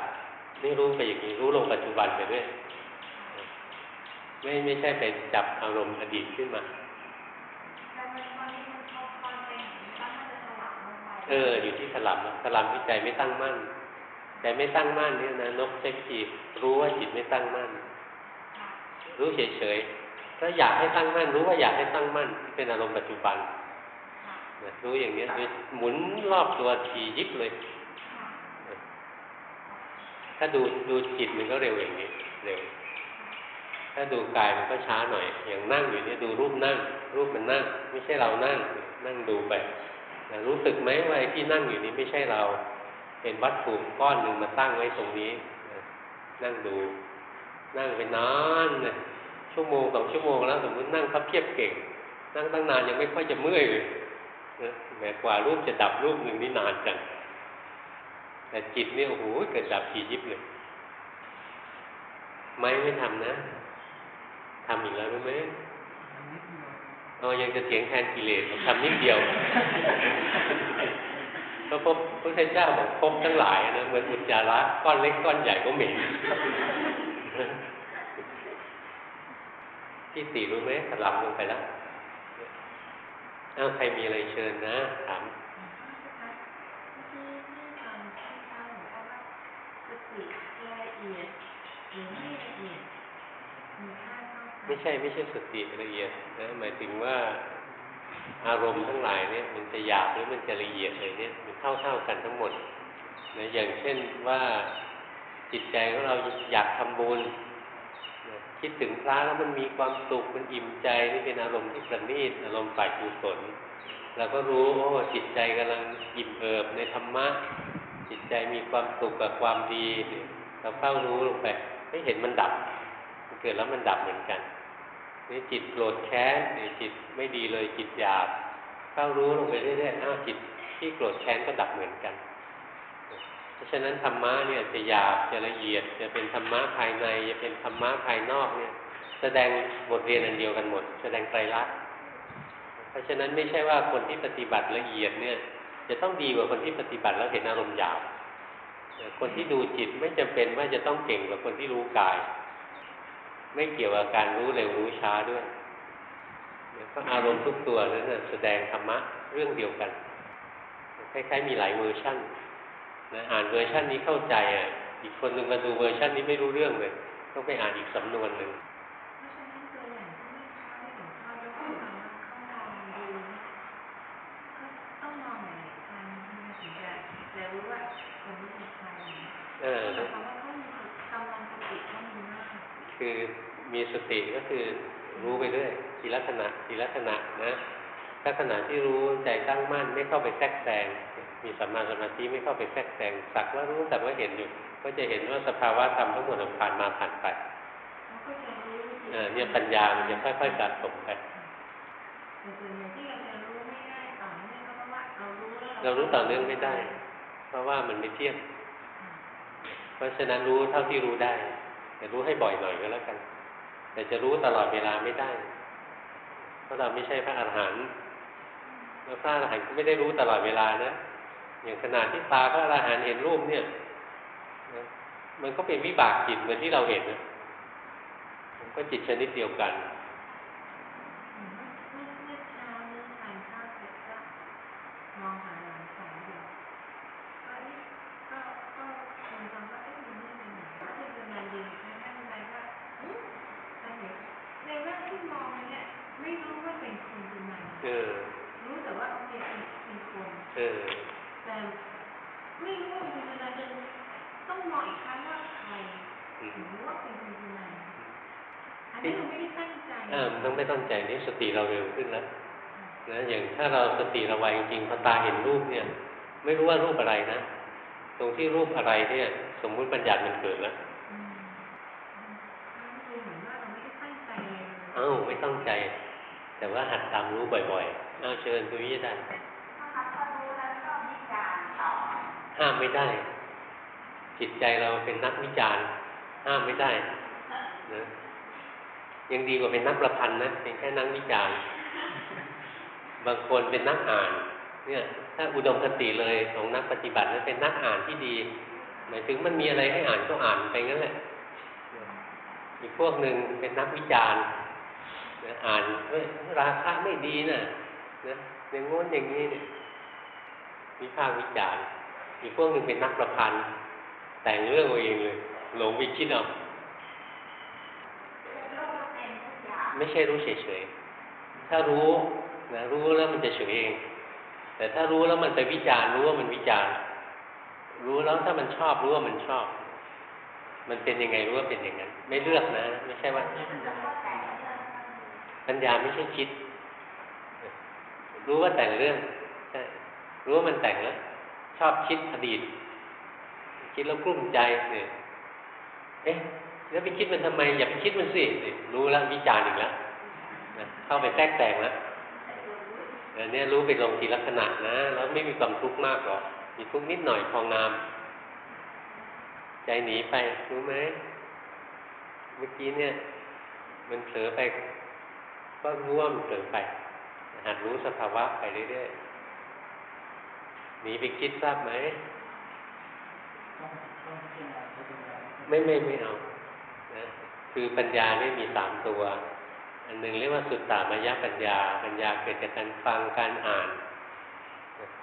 นี่รู้ไปอย่างนี้รู้ลงปัจจุบันไปเรื่อยไม่ไม่ใช่ไปจับอารมณ์อดีตขึ้นมาเอออยู่ที่สลับสลับที่ใจไม่ตั้งมั่นแต่ไม่ตั้งมั่นเนี่ยนะนกเช็คจีรู้ว่าจิตไม่ตั้งมั่น รู้เฉยๆ ถ้าอยากให้ตั้งมั่นรู้ว่าอยากให้ตั้งมั่นเป็นอารมณ์ปัจจุบันค่ะนะรู้อย่างเนี้ยคือหมุนรอบตัวทียิบเลยค่ะถ้าดูดูจิตมันก็เร็วอย่างนี้ เร็ว ถ้าดูกายมันก็ช้าหน่อย อย่างนั่งอยู่เนี่ยดูรูปนั่ง รูปมันนั่ง ไม่ใช่เรานั่ง นั่งดูไปนะรู้สึกไหมว่าไอ้ที่นั่งอยู่นี้ไม่ใช่เรา เป็นวัตถุก้อนหนึ่งมาตั้งไว้ตรงนี้นะนั่งดู นั่งไปนานนะ ชั่วโมงสองชั่วโมงแล้วสมมตินั่งพับเพียบเก่ง นั่งตั้งนานยังไม่ค่อยจะเมื่อยเลยนะแม้กว่ารูปจะดับรูปหนึ่งนี่นานจังแต่จิตเนี่ยโอ้โหเกิดดับทียิบเลยไม่ไม่ทำนะทำอีกแล้วรู้ไหมเอายังจะเถียงแทนกิเลสทำนิดเดียวพระพุทธเจ้าบอกพบทั้งหลายนะเหมือนอุจจาระก้อนเล็กก้อนใหญ่ก็เหม็น ที่สี่รู้ไหมสลับลงไปแล้วเอาใครมีอะไรเชิญนะถามไม่ใช่ไม่ใช่สติละเอียดนะหมายถึงว่าอารมณ์ทั้งหลายเนี่ยมันจะหยาบหรือมันจะละเอียดอะไรเนี่ยมันเท่าเท่าๆกันทั้งหมดนะอย่างเช่นว่าจิตใจของเราอยากทำบุญ คิดถึงพระแล้วมันมีความสุขมันอิ่มใจนี่เป็นอารมณ์ที่ประณีตอารมณ์ฝ่ายกุศลเราก็รู้โอ้จิตใจกำลังอิ่มเอิบในธรรมะจิตใจมีความสุขกับความดี เราเฝ้ารู้ลงไปไม่เห็นมันดับมันเกิดแล้วมันดับเหมือนกันนี่จิตโกรธแค้นหรือจิตไม่ดีเลยจิตหยาบเฝ้ารู้ลงไปเรื่อยๆอ้าวจิตที่โกรธแค้นก็ดับเหมือนกันเราะฉะนั้นธรรมะเนี่ยจะหยาบจะละเอียด จะเป็นธรรมะภายใน จะเป็นธรรมะภายนอกเนี่ย แสดงบทเรียนอันเดียวกันหมด แสดงไตรลักษณ์เพราะฉะนั้นไม่ใช่ว่าคนที่ปฏิบัติละเอียดเนี่ย จะต้องดีกว่าคนที่ปฏิบัติแล้วเห็นอารมณ์หยาบคนที่ดูจิตไม่จำเป็นว่าจะต้องเก่งกว่าคนที่รู้กาย ไม่เกี่ยวกับการรู้เร็วรู้ช้าด้วยเพราะอารมณ์ทุกตัวนั้นแสดงธรรมะเรื่องเดียวกันคล้ายๆมีหลายเวอร์ชั่น นะอ่านเวอร์ชันนี้เข้าใจอะอีกคนหนึ่งมาดูเวอร์ชันนี้ไม่รู้เรื่องเลย ต้องไปอ่านอีกสำนวนหนึ่งเพราะฉะนั้นตัวอย่างที่ไม่เข้าไม่ถึงเข้ายกตัวอย่างว่าเขามองดูก็ต้องมองหลายๆครั้งถึงจะจะรู้ว่าคนนี้เป็นใครเออหมายความว่าเขามีกำลังสติเขามีมากคือมีสติก็คือรู้ไปเรื่อยทีละขณะทีละขณะนะถ้าขณะที่รู้ใจตั้งมั่นไม่เข้าไปแทรกแซง มีสัมมาสมาธิไม่เข้าไปแทรกแซงสักว่ารู้สักว่าเห็นอยู่ ก็จะเห็นว่าสภาวะธรรมทั้งหมดมันผ่านมาผ่านไปเขาก็จะรู้วิธีเออเนี่ยปัญญามันจะค่อยๆสะสมไปแต่ส่วนใหญ่ที่เราจะรู้ไม่ได้ต่อเนื่องก็เพราะว่าเรารู้แล้วเรารู้ต่อเนื่องไม่ได้ เพราะว่ามันไม่เที่ยงเพราะฉะนั้นรู้เท่าที่รู้ได้ แต่รู้ให้บ่อยหน่อยก็แล้วกัน แต่จะรู้ตลอดเวลาไม่ได้ เพราะเราไม่ใช่พระอรหันต์แล้วพระอรหันต์ก็ไม่ได้รู้ตลอดเวลานะ อย่างขนาดที่ตาพระอรหันต์เห็นรูปเนี่ยมันก็เป็นวิบากจิตเหมือนที่เราเห็นนะมันก็จิตชนิดเดียวกันเมื่อเมื่อ ต้องมองอีกครั้งว่าใครอืมหรือว่าเป็นคนเป็นมันอันนี้เราไม่ได้ตั้งใจอ่ามันต้องไม่ตั้งใจนี่สติเราเร็วขึ้นแล้วนะอย่างถ้าเราสติเราไวจริงๆพอตาเห็นรูปเนี่ย ไม่รู้ว่ารูปอะไรนะ ตรงที่รูปอะไรเนี่ย สมมุติบัญญัติมันเกิดแล้วอืมดูเหมือนว่าเราไม่ได้ตั้งใจเลยเอ้าไม่ตั้งใจ แต่ว่าหัดตามรู้บ่อยๆเอาเชิญคุณวิยดานะคะพอรู้แล้วก็วิจารณ์ต่อห้ามไม่ได้ จิตใจเราเป็นนักวิจารณ์ห้ามไม่ได้นะยังดีกว่าเป็นนักประพันธ์นะเป็นแค่นักวิจารณ์บางคนเป็นนักอ่าน เนี่ย ถ้าอุดมคติเลยของนักปฏิบัตินั้นเป็นนักอ่านที่ดีหมายถึงมันมีอะไรให้อ่านก็อ่านไปงั้นแหละอีกพวกหนึ่งเป็นนักวิจารณ์นะอ่านเฮ้ยราคาไม่ดีนะนะอย่างง้นอย่างนี้เนี่ยวิพากษ์วิจารณ์อีกพวกหนึ่งเป็นนักประพันธ์ แต่งเรื่องเอาเองเลย หลงไปคิดเอาโลกก็เป็นทุกอย่างไม่ใช่รู้เฉยๆ ถ้ารู้นะรู้แล้วมันจะเฉยเอง แต่ถ้ารู้แล้วมันไปวิจารณ์รู้ว่ามันวิจารณ์รู้แล้วถ้ามันชอบรู้ว่ามันชอบ มันเป็นยังไงรู้ว่าเป็นอย่างนั้น ไม่เลือกนะ ไม่ใช่ว่าแล้วก็แต่งเรื่องปัญญาไม่ใช่คิด รู้ว่าแต่งเรื่องใช่รู้ว่ามันแต่งแล้วชอบคิดอดีต คิดแล้วกลุ้มใจเนี่ยเอ๊ะแล้วไปคิดมันทำไม อย่าไปคิดมันสิรู้แล้ววิจารณ์อีกแล้วนะเข้าไปแทรกแต่งแล้วอันเนี้ยรู้ไปลงทีละขณะนะแล้วไม่มีความทุกข์มากหรอกมีทุกข์นิดหน่อยพองาม ใจหนีไปรู้ไหมเมื่อกี้เนี่ย มันเผลอไป ก็รู้ว่ามันเผลอไปหัดรู้สภาวะไปเรื่อยๆหนีไปคิดทราบไหม ไม่ไม่ไม่เอานะคือปัญญาเนี่ยมีสามตัว อันหนึ่งเรียกว่าสุตตามายปัญญา ปัญญาเกิดจากการฟังการอ่าน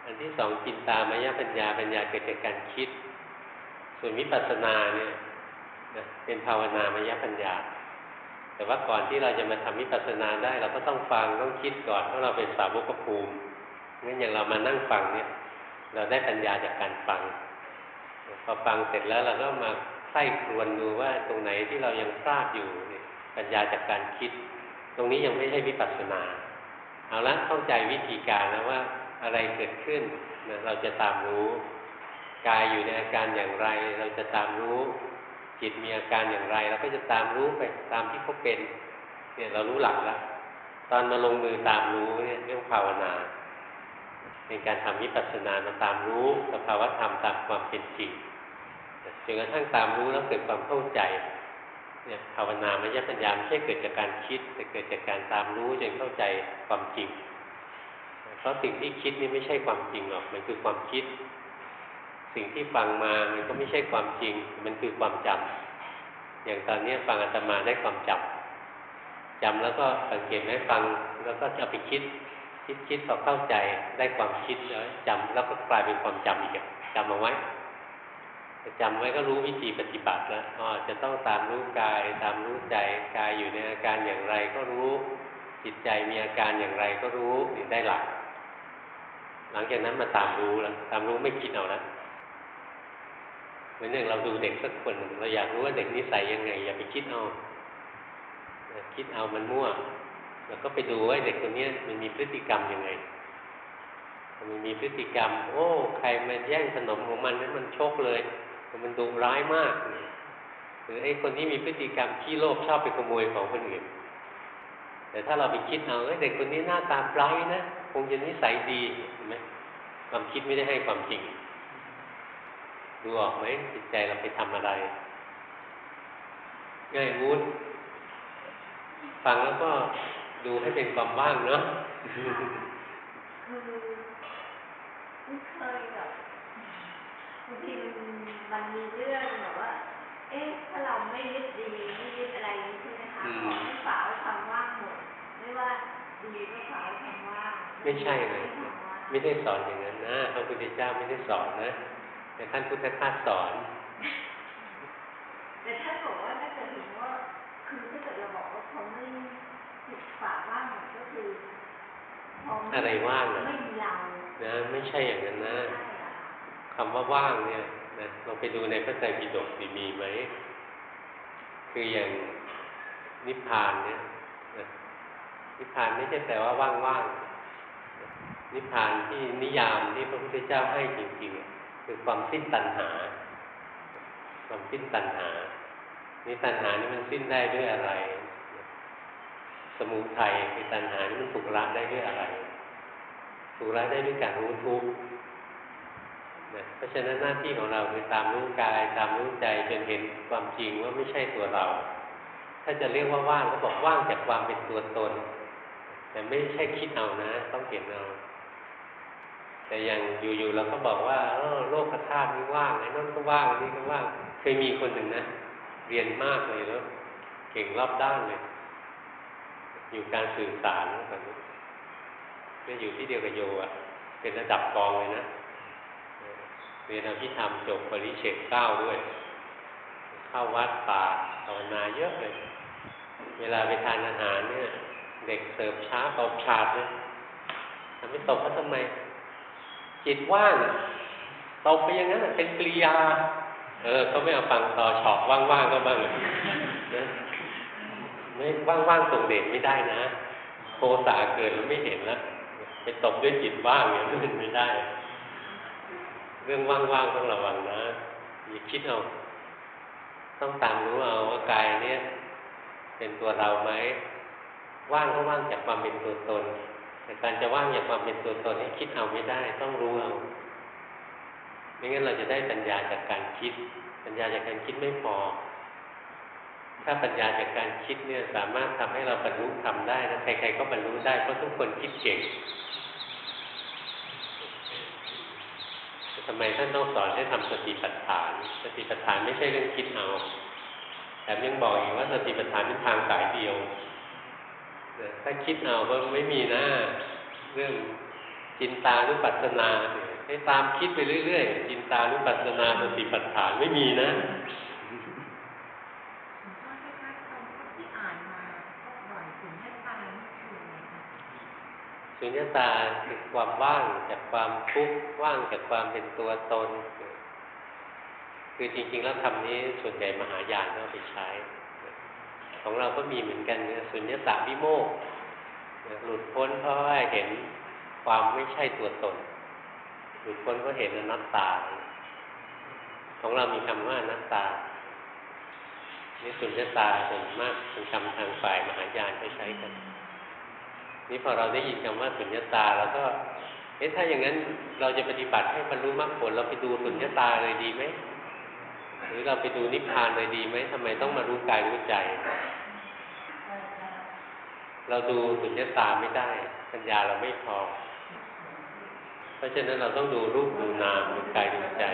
อันที่สองจินตามายปัญญา ปัญญาเกิดจากการคิด ส่วนวิปัสสนาเนี่ยนะเป็นภาวนามายปัญญา แต่ว่าก่อนที่เราจะมาทำวิปัสสนาได้ เราก็ต้องฟังต้องคิดก่อนเพราะเราเป็นสาวกภูมิงั้นอย่างเรามานั่งฟังเนี่ย เราได้ปัญญาจากการฟัง พอฟังเสร็จแล้วเราก็มาไข้ครวนดูว่าตรงไหนที่เรายังพลาดอยู่ปัญญาจากการคิด ตรงนี้ยังไม่ใช่วิปัสสนา เอาละเข้าใจวิธีการแล้วว่าอะไรเกิดขึ้นเราจะตามรู้กายอยู่ในอาการอย่างไร เราจะตามรู้ จิตมีอาการอย่างไร เราก็จะตามรู้ไปตามที่เขาเป็น เนี่ยเรารู้หลักแล้วตอนมาลงมือตามรู้เนี่ยเรื่องภาวนา เป็นการทำวิปัสสนามาตามรู้สภาวธรรมตามความเป็นจริงจนกระทั่งตามรู้แล้วเกิดความเข้าใจเนี่ยภาวนาไม่ใช่ปัญญาไม่ใช่เกิดจากการคิด แต่เกิดจากการตามรู้จนเข้าใจความจริง เพราะสิ่งที่คิดนี่ไม่ใช่ความจริงหรอกมันคือความคิด สิ่งที่ฟังมามันก็ไม่ใช่ความจริง มันคือความจำอย่างตอนนี้ฟังอาตมาได้ความจำจำแล้วก็สังเกตไหมฟังแล้วก็จะไปคิด คิดคิดพอเข้าใจได้ความคิดแล้วจำแล้วก็กลายเป็นความจำอีกจำเอาไว้จำไว้ก็รู้วิธีปฏิบัติแล้วอ๋อจะต้องตามรู้กาย ตามรู้ใจกายอยู่ในอาการอย่างไรก็รู้จิตใจมีอาการอย่างไรก็รู้ได้หลัก หลังจากนั้นมาตามรู้แล้วตามรู้ไม่คิดเอาแล้วเหมือนอย่างเราดูเด็กสักคนเราอยากรู้ว่าเด็กนิสัยยังไง อย่าไปคิดเอาคิดเอามันมั่ว แล้วก็ไปดูว่าเด็กคนนี้มันมีพฤติกรรมยังไง มันมีพฤติกรรม โอ้ ใครมาแย่งขนมของมันนั้นมันชกเลย มันดุร้ายมากหรือไอ้คนที่มีพฤติกรรมขี้โลภชอบไปขโมยของคนอื่น แต่ถ้าเราไปคิดเอาเด็กคนนี้หน้าตาไร้นะคงจะนิสัยดีเห็นไหมความคิดไม่ได้ให้ความจริง ดูออกไหมจิตใจเราไปทำอะไรง่ายงูดฟังแล้วก็ ดูให้เป็นความว่างเนาะคือไม่เคยแบบบางทีมันมันมีเรื่องแบบว่า เอ๊ะถ้าเราไม่ยึดดีไม่ยึดอะไรนี้ใช่ไหมคะอืมขอให้ฝ่าไว้ความว่างหมดไม่ว่าดีก็ฝ่าไว้ความว่างไม่ใช่เลยความว่างไม่ได้สอนอย่างนั้นนะพระพุทธเจ้าไม่ได้สอนนะ แต่ท่านพุทธทาสสอนแต่ถ้าบอกว่าถ้าเกิดถึงว่า คือถ้าเกิดเราบอกว่าเขาไม่ติดฝ่าว่างหมดก็คือพ อะไรว่างอะไม่มีเรานะไม่ใช่อย่างนั้นนะคำว่าว่างเนี่ยนะลองไปดูในพระไตรปิฎกดีมีไหม คืออย่างนิพพานเนี่ยนะนิพพานไม่ใช่แต่ว่าว่างๆนิพพานที่นิยามที่พระพุทธเจ้าให้จริงๆ คือความสิ้นตัณหา ความสิ้นตัณหานี่ตัณหานี่มันสิ้นได้ด้วยอะไร สมุทัยคือตัณหานี่มันถูกละได้ด้วยอะไร ถูกละได้ด้วยการรู้ทุกข์นะเพราะฉะนั้นหน้าที่ของเราคือตามรู้กาย ตามรู้ใจจนเห็นความจริงว่าไม่ใช่ตัวเรา ถ้าจะเรียกว่าว่างก็บอกว่างจากความเป็นตัวตน แต่ไม่ใช่คิดเอานะ ต้องเห็นเอาแต่อย่างอยู่ๆเราก็บอกว่าโลกธาตุนี่ว่างไอ้นั่นก็ว่างนนี้ก็ว่าง เคยมีคนหนึ่งนะเรียนมากเลยแล้วเก่งรอบด้านเลย อยู่การสื่อสารแบบนี้ก็อยู่ที่เดียวกับโยอะ เป็นระดับกองเลยนะเรียนอภิธรรมจบปริเชกเก้าด้วย เข้าวัดป่าภาวนาเยอะเลย เวลาไปทานอาหารเนี่ย เด็กเสิร์ฟช้าตบฉาดเลยทำไม่ตบเขาทำไม จิตว่างตบไปอย่างนั้นเป็นกริยา เออเขาไม่เอาฟังต่อฉอกว่างๆก็บ้างเลย ไม่ว่างๆส่งเด่นไม่ได้นะโทสะเกิดแล้วไม่เห็นแล้วไปตบด้วยจิตว่างอย่างนี้นไม่ได้ เรื่องว่างๆต้องระวังนะอย่าคิดเอาต้องตามรู้เอาว่ากายเนี้ยเป็นตัวเราไหมว่างก็ว่างจากความเป็นตัวตน แต่การจะว่างจากความเป็นตัวตนให้คิดเอาไม่ได้ ต้องรู้เอาไม่งั้นเราจะได้ปัญญาจากการคิด ปัญญาจากการคิดไม่พอ ถ้าปัญญาจากการคิดเนี่ยสามารถทำให้เราบรรลุทำได้นะใครๆก็บรรลุได้เพราะทุกคนคิดเก่งทำไมท่านต้องสอนให้ทำสติปัฏฐาน สติปัฏฐานไม่ใช่เรื่องคิดเอาแต่ยังบอกอีกว่าสติปัฏฐานเป็นทางสายเดียวถ้าคิดเอาก็ไม่มีนะเรื่องจินตานุปัสสนาให้ตามคิดไปเรื่อยๆจินตานุปัสสนาสติปัฏฐานไม่มีนะ ก็คล้ายๆคำที่อ่านมาก็บ่อยถึงให้ตายนี่คืออะไรคะ สุญญตาคือความว่างจากความทุกข์ว่างจากความเป็นตัวตน คือจริง ๆ แล้วคำนี้ส่วนใหญ่มหายานก็ไปใช้ ของเราก็มีเหมือนกันสุญญตาวิโมกข์หลุดพ้นเพราะว่าเห็นความไม่ใช่ตัวตน หลุดพ้นเพราเห็นอนัตตา ของเรามีคำว่าอนัตตานี่สุญญตาส่วนมากเป็นคำทางฝ่ายมหายานใช้ใช้กัน นี่พอเราได้ยินคำว่าสุญญตาเราก็เอ๊ะถ้าอย่างนั้นเราจะปฏิบัติให้บรรลุมรรคผลเราไปดูสุญญตาเลยดีไหมหรือเราไปดูนิพพานเลยดีไหมทำไมต้องมารู้กายรู้ใจ เราดูสุญญตาไม่ได้ ปัญญาเราไม่พอ เพราะฉะนั้นเราต้องดูรูปดูนามดูกายดูใจ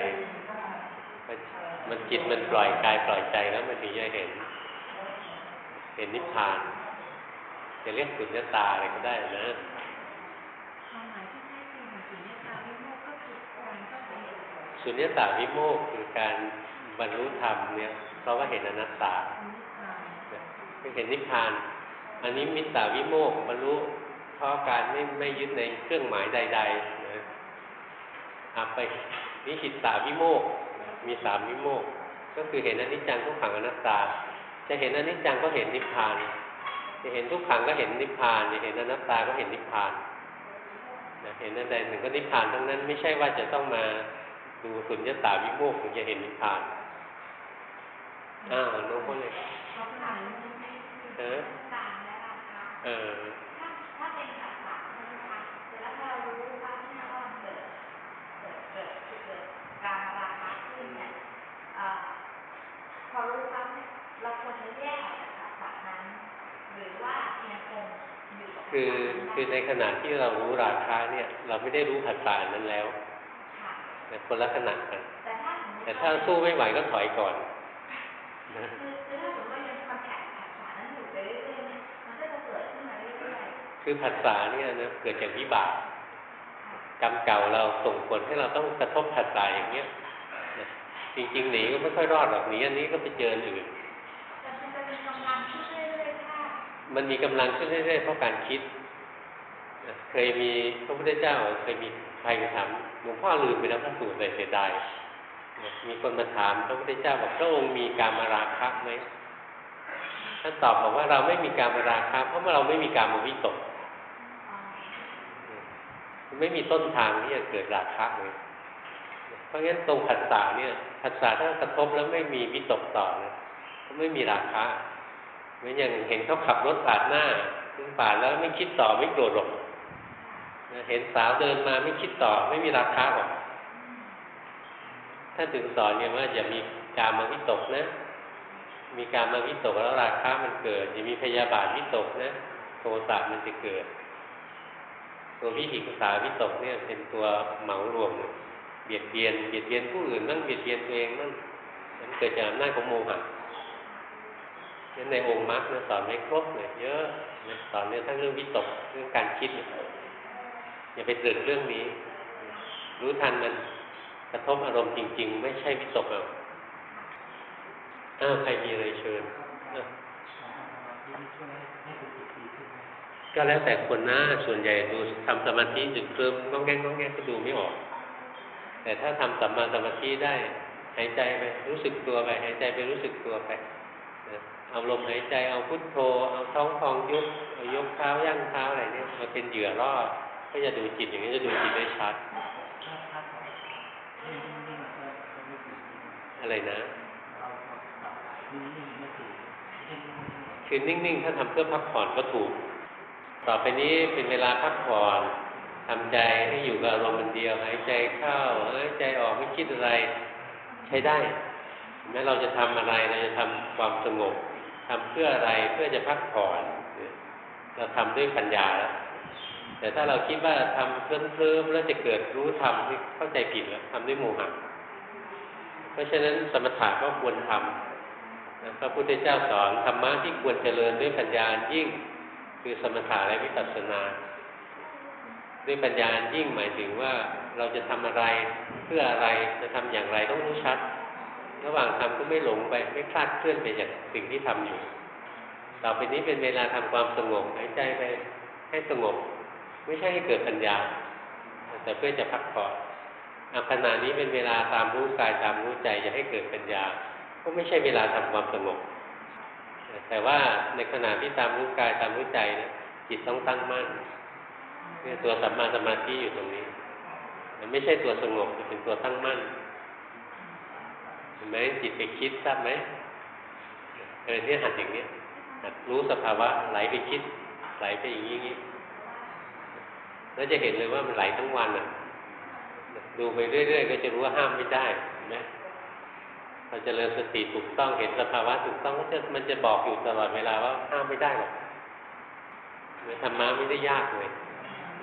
มันจิตมันปล่อยกายปล่อยใจแล้วมันถึงจะเห็น เห็นนิพพาน จะเรียกสุญญตาอะไรก็ได้นะความหมายที่แท้จริงของสุญญตาวิโมกข์ก็คือการสุญญตาวิโมกคือการบรรลุธรรมเนี่ยเพราะว่าเห็นอนัตตาานเห็นนิพพาน อันนี้มิตตาวิโมกบรรลุเพราะการไม่ไม่ยึดในเครื่องหมายใดๆนะอาไปนิหิตตาวิโมกมีสามวิโมก ก็คือเห็นอนิจจังทุกขังอนัตตา จะเห็นอนิจจังก็เห็นนิพพาน จะเห็นทุกขังก็เห็นนิพพานจะเห็นอนัตตาก็เห็นนิพพานนะเห็นอันใดหนึ่งก็นิพพานทั้งนั้น ไม่ใช่ว่าจะต้องมาดูสุญญตาวิโมกข์ถึงจะเห็นนิพพานอ้าวน้องพูดเลยความหมายมันไม่เออต่างและราคาเออ ถ้าถ้าเป็นภาษาใช่ไหมคะแล้วถ้าเรารู้ว่าที่เราเกิดเกิดเกิดเกิดการราคาขึ้นเนี่ยเอ่อพอรู้ปั๊บเนี่ยเราควรจะแยกออกจากภาษานั้น หรือว่ายังคงอยู่กับ คือภาษานั้นคือในขณะที่เรารู้ราคาเนี่ย เราไม่ได้รู้ภาษานั้นแล้วค่ะแต่คนละขณะกันแต่ถ้าสมมติแต่ถ้าสู้ไม่ไหวก็ถอยก่อนนะคือคือถ้าสมมติว่ายังคอนแทคภาษานั้นอยู่ไปเรื่อยๆเนี่ยมันก็จะเกิดขึ้นมาเรื่อยๆคือภาษาเนี่ยนะเกิดจากวิบากกรรมเก่าเราส่งผลให้เราต้องกระทบภาษาอย่างเงี้ยนะจริงๆหนีก็ไม่ค่อยรอดหรอกหนีอันนี้ก็ไปเจออัน มันมีกำลังขึ้นเรื่อยๆเพราะการคิด เคยมีพระพุทธเจ้าเคยมีใครมาถามหลวงพ่อลืมไปแล้วพระสูตรเลยเสียดายมีคนมาถามพระพุทธเจ้าบอกพระองค์มีการมาราคะไหมท่านตอบบอกว่าเราไม่มีการมาราคะเพราะว่าเราไม่มีการมาวิตกไม่มีต้นทางที่จะเกิดราคะเลย เพราะงั้นตรงผัสสะเนี่ยผัสสะถ้ากระทบแล้วไม่มีวิตกต่อนะก็ไม่มีราคะ เหมือนอย่างเห็นเขาขับรถปาดหน้าซึ่งปาดแล้วไม่คิดต่อไม่โกรธหรอกเห็นสาวเดินมาไม่คิดต่อไม่มีราคะหรอกท่านถึงสอนเนี่ยว่าอย่ามีการมาวิตกนะ มีการมาวิตกแล้วราคะมันเกิด อย่ามีพยาบาทวิตกนะ โทสะมันจะเกิด ตัววิหิงสาวิตกเนี่ยเป็นตัวเหมารวมเลยเบียดเบียนเบียดเบียนผู้อื่นนั่งเบียดเบียนตัวเองนั่นมันเกิดจากอำนาจของโมหะ นั้นในองค์มรรคเนี่ยสอนไม่ครบเลยเยอะสอนเนี่ยทั้งเรื่องวิตกเรื่องการคิดเนี่ยอย่าไปตรึกเรื่องนี้ รู้ทันมันกระทบอารมณ์จริง ๆ ไม่ใช่วิตกเอาอ้าวใครมีอะไรเชิญก็แล้วแต่คนหน้าส่วนใหญ่ดูทำสมาธิจุดเคลิ้มก้องแก้งก้องแก้งก็ดูไม่ออก แต่ถ้าทำสัมมาสมาธิได้ หายใจไปรู้สึกตัวไปหายใจไปรู้สึกตัวไป เอาลมหายใจเอาพุทโธเอาท้องพองยุบเอายกเท้าย่างเท้าอะไรเนี่ยมาเป็นเหยื่อล่อก็จะดูจิตอย่างนี้จะดูจิตได้ชัด อะไรนะคือนิ่ง ๆ ถ้าทำเพื่อพักผ่อนก็ถูก ต่อไปนี้เป็นเวลาพักผ่อนทำใจให้อยู่กับอารมณ์มันเดียวหายใจเข้าหายใจออกไม่คิดอะไร ใช้ได้แม้เราจะทำอะไรเราจะทำความสงบ ทำเพื่ออะไรเพื่อจะพักผ่อนเราทำด้วยปัญญาแล้วแต่ถ้าเราคิดว่าทำเพลิมๆแล้วจะเกิดรู้ธรรมที่เข้าใจผิดแล้วทำด้วยโมหะเพราะฉะนั้นสมถะก็ควรทำพระพุทธเจ้าสอนธรรมะที่ควรเจริญด้วยปัญญายิ่งคือสมถะและวิปัสสนา ด้วยปัญญายิ่งหมายถึงว่าเราจะทำอะไรเพื่ออะไรจะทำอย่างไรต้องรู้ชัด ระหว่างทำก็ไม่หลงไปไม่คลาดเคลื่อนไปจากสิ่งที่ทำอยู่ ต่อไปนี้เป็นเวลาทำความสงบหายใจไปให้สงบ ไม่ใช่ให้เกิดปัญญา แต่เพื่อจะพักผ่อนขณะนี้เป็นเวลาตามรู้กายตามรู้ใจจะให้เกิดปัญญา ก็ไม่ใช่เวลาทำความสงบแต่ว่าในขณะที่ตามรู้กายตามรู้ใจนะจิตต้องตั้งมั่นเนี่ยตัวสัมมาสมาธิอยู่ตรงนี้ มันไม่ใช่ตัวสงบมันเป็นตัวตั้งมั่น เห็นไหมจิตไปคิดทราบไหมเออเนี่ยหัดอย่างเนี้ยหัดรู้สภาวะไหลไปคิด ไหลไปอย่างนี้นี้แล้วจะเห็นเลยว่ามันไหลทั้งวันอะ ดูไปเรื่อยๆก็จะรู้ว่าห้ามไม่ได้เห็นไหมเราจเจริญสติถูกต้องเห็นสภาวะถูกต้องก็จะมันจะบอกอยู่ตลอดเวลาว่าห้ามไม่ได้หรอกธรรมะไม่ได้ยากเลย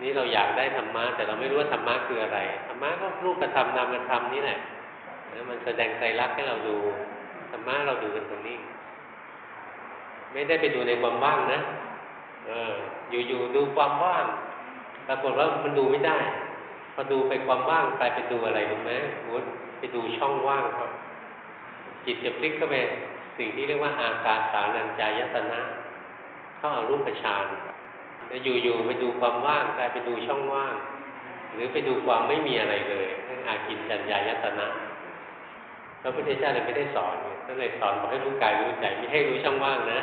นี่เราอยากได้ธรรมะแต่เราไม่รู้ว่าธรรมะคืออะไรธรรมะก็รูปธรรมนามธรรมนี่แหละ นะมันแสดงใจรักให้เราดูธรรมะเราดูกันตรงนี้ ไม่ได้ไปดูในความว่างนะเออ อยู่ๆดูความว่างปรากฏว่ามันดูไม่ได้พอดูไปความว่างกลายเป็นดูอะไรรู้ไหมวุฒไปดูช่องว่างครับ จิตจะพลิกเข้าไปสิ่งที่เรียกว่าอากาสานัญจายตนะเข้าอารูปฌานแล้วอยู่ๆไปดูความว่างกลายไปดูช่องว่าง หรือไปดูความไม่มีอะไรเลยนั่นอากินจัญญายตนะ พระพุทธเจ้าเลยไม่ได้สอนก็เลยสอนบอกให้รู้กายรู้ใจไม่ให้รู้ช่องว่างนะ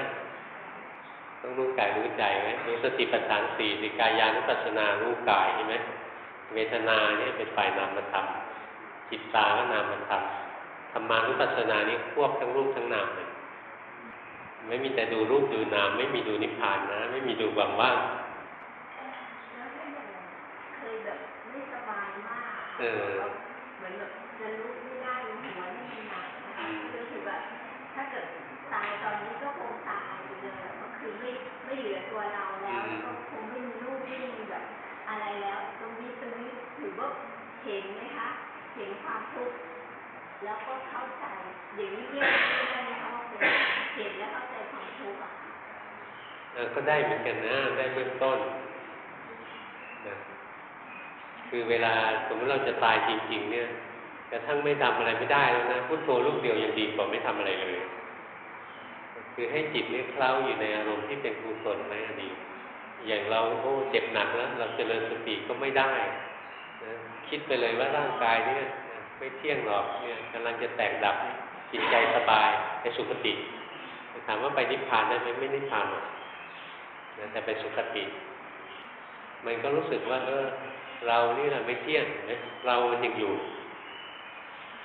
ต้องรู้กายรู้ใจไหมรู้สติปัฏฐานสี่สิกายานุปัสสนารู้กายใช่ไหมเวทนาเนี่ยเป็นฝ่ายนามธรรมจิตตาก็นามธรรมธรรมานุปัสสนานี่ควบทั้งรูปทั้งนามเลยไม่มีแต่ดูรูปดูนาม ไม่มีดูนิพพานนะ ไม่มีดูความว่างแล้วที่มันเคยแบบไม่สบายมากเออ เหมือนแบบจะลุกไม่ได้หัวนี่มันหนักนะคะ อืม รู้สึกแบบถ้าเกิดตายตอนนี้ก็คงตายไปเลยก็คือไม่ไม่เหลือตัวเราแล้วแล้วก็คงไม่มีลูกไม่มีแบบอะไรแล้ว ตรงนี้ตรงนี้ถือว่าเห็นไหมคะ เห็นความทุกข์ แล้วก็เข้าใจอย่างนี้เรียกได้ไหมคะว่าเป็นเห็นและเข้าใจความทุกข์อะค่ะเออก็ได้เหมือนกันนะ ได้เบื้องต้นนะคือเวลาสมมติเราจะตายจริง ๆ เนี่ยกระทั่งไม่ทำอะไรไม่ได้แล้วนะพุทโธลูกเดียวยังดีกว่าไม่ทำอะไรเลย คือให้จิตเนี่ยเคล้าอยู่ในอารมณ์ที่เป็นกุศลในอดีตอย่างเราโอ้เจ็บหนักแล้วเราเจริญสติก็ไม่ได้นะคิดไปเลยว่าร่างกายเนี่ย ไม่เที่ยงหรอกเนี่ยกำลังจะแตกดับจิตใจสบายไปสุคติถามว่าไปนิพพานได้ไหมไม่นิพพานหรอกนะแต่ไปสุคติ มันก็รู้สึกว่าเออเรานี่แหละไม่เที่ยงเห็นไหมเรามันยังอยู่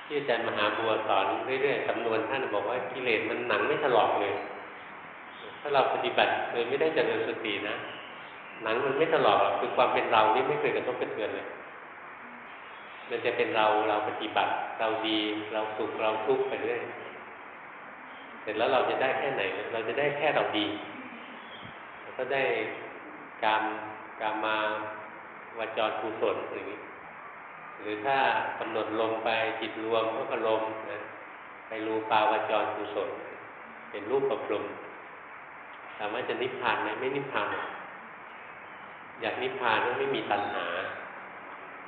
ที่อาจารย์มหาบัวสอนเรื่อยๆสำนวนท่านบอกว่ากิเลสมันหนังไม่ถลอกเลย ถ้าเราปฏิบัติโดยไม่ได้เจริญสตินะหนังมันไม่ถลอกคือความเป็นเรานี่ไม่เคยกระทบกระเทือนเลย มันจะเป็นเราเราปฏิบัติ เราดีเราสุขเราทุกข์ไปเรื่อยเสร็จแล้วเราจะได้แค่ไหน เราจะได้แค่เราดีก็ได้กามกามมาวาจรกุศลอย่างนี้หรือถ้ากำหนดลงไปจิตรวมก็อารมณ์นะไปรูปาวาจรกุศลเป็นรูปประพรมถามว่าจะนิพพานไหมไม่นิพพานอกอยากนิพพานก็ไม่มีตัณหา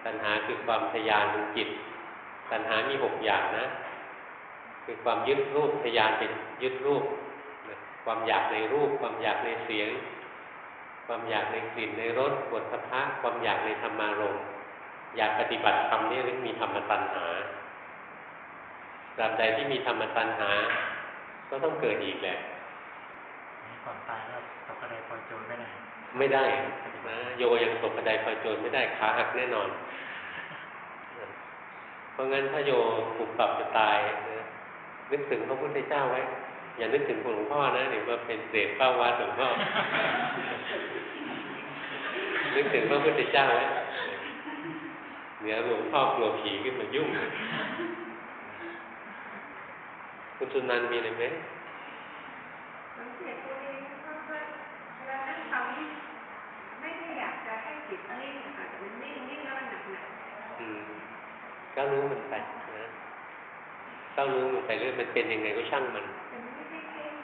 ตัณหาคือความทยานของจิต ตัณหามีหกอย่างนะ คือความยึดรูปทยานเป็นยึดรูปนะความอยากในรูป ความอยากในเสียง ความอยากในกลิ่นในรสบทสภะความอยากในธรรมารมณ์อยากปฏิบัติธรรมนี่เรียกมีธรรมตัณหาตราบใดที่มีธรรมตัณหา ก็ต้องเกิดอีกแหละก่อนตายก็ตกกระไดพลอยโจรไม่ได้ ไม่ได้ นะ โยยังตกกระไดพลอยโจรไม่ได้ขาหักแน่นอน เพราะงั้นถ้าโยปุบปรับจะตายนะนึกถึงพระพุทธเจ้าไว้ อย่านึกถึงหลวงพ่อนะเดี๋ยวมาเป็นเศษเป้าวัดหลวงพ่อนึกถึงพระพุทธเจ้าไว้เดี๋ยวหลวงพ่อกลัวผีขึ้นมายุ่งคุณสุนันมีอะไรไหมสังเกตตัวเองว่าเวลานั่งทำนี่ จะให้จิตนิ่งค่ะแต่มันนิ่งนิ่งแล้วมันหนักหนักอืมก็รู้มันไปนะก็รู้มันไปเรื่อยมันเป็นยังไงก็ช่างมันแต่มันไม่ได้เพ่ง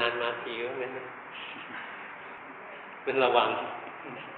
นานๆมาทีก็งั้นนะเป็นระวังแ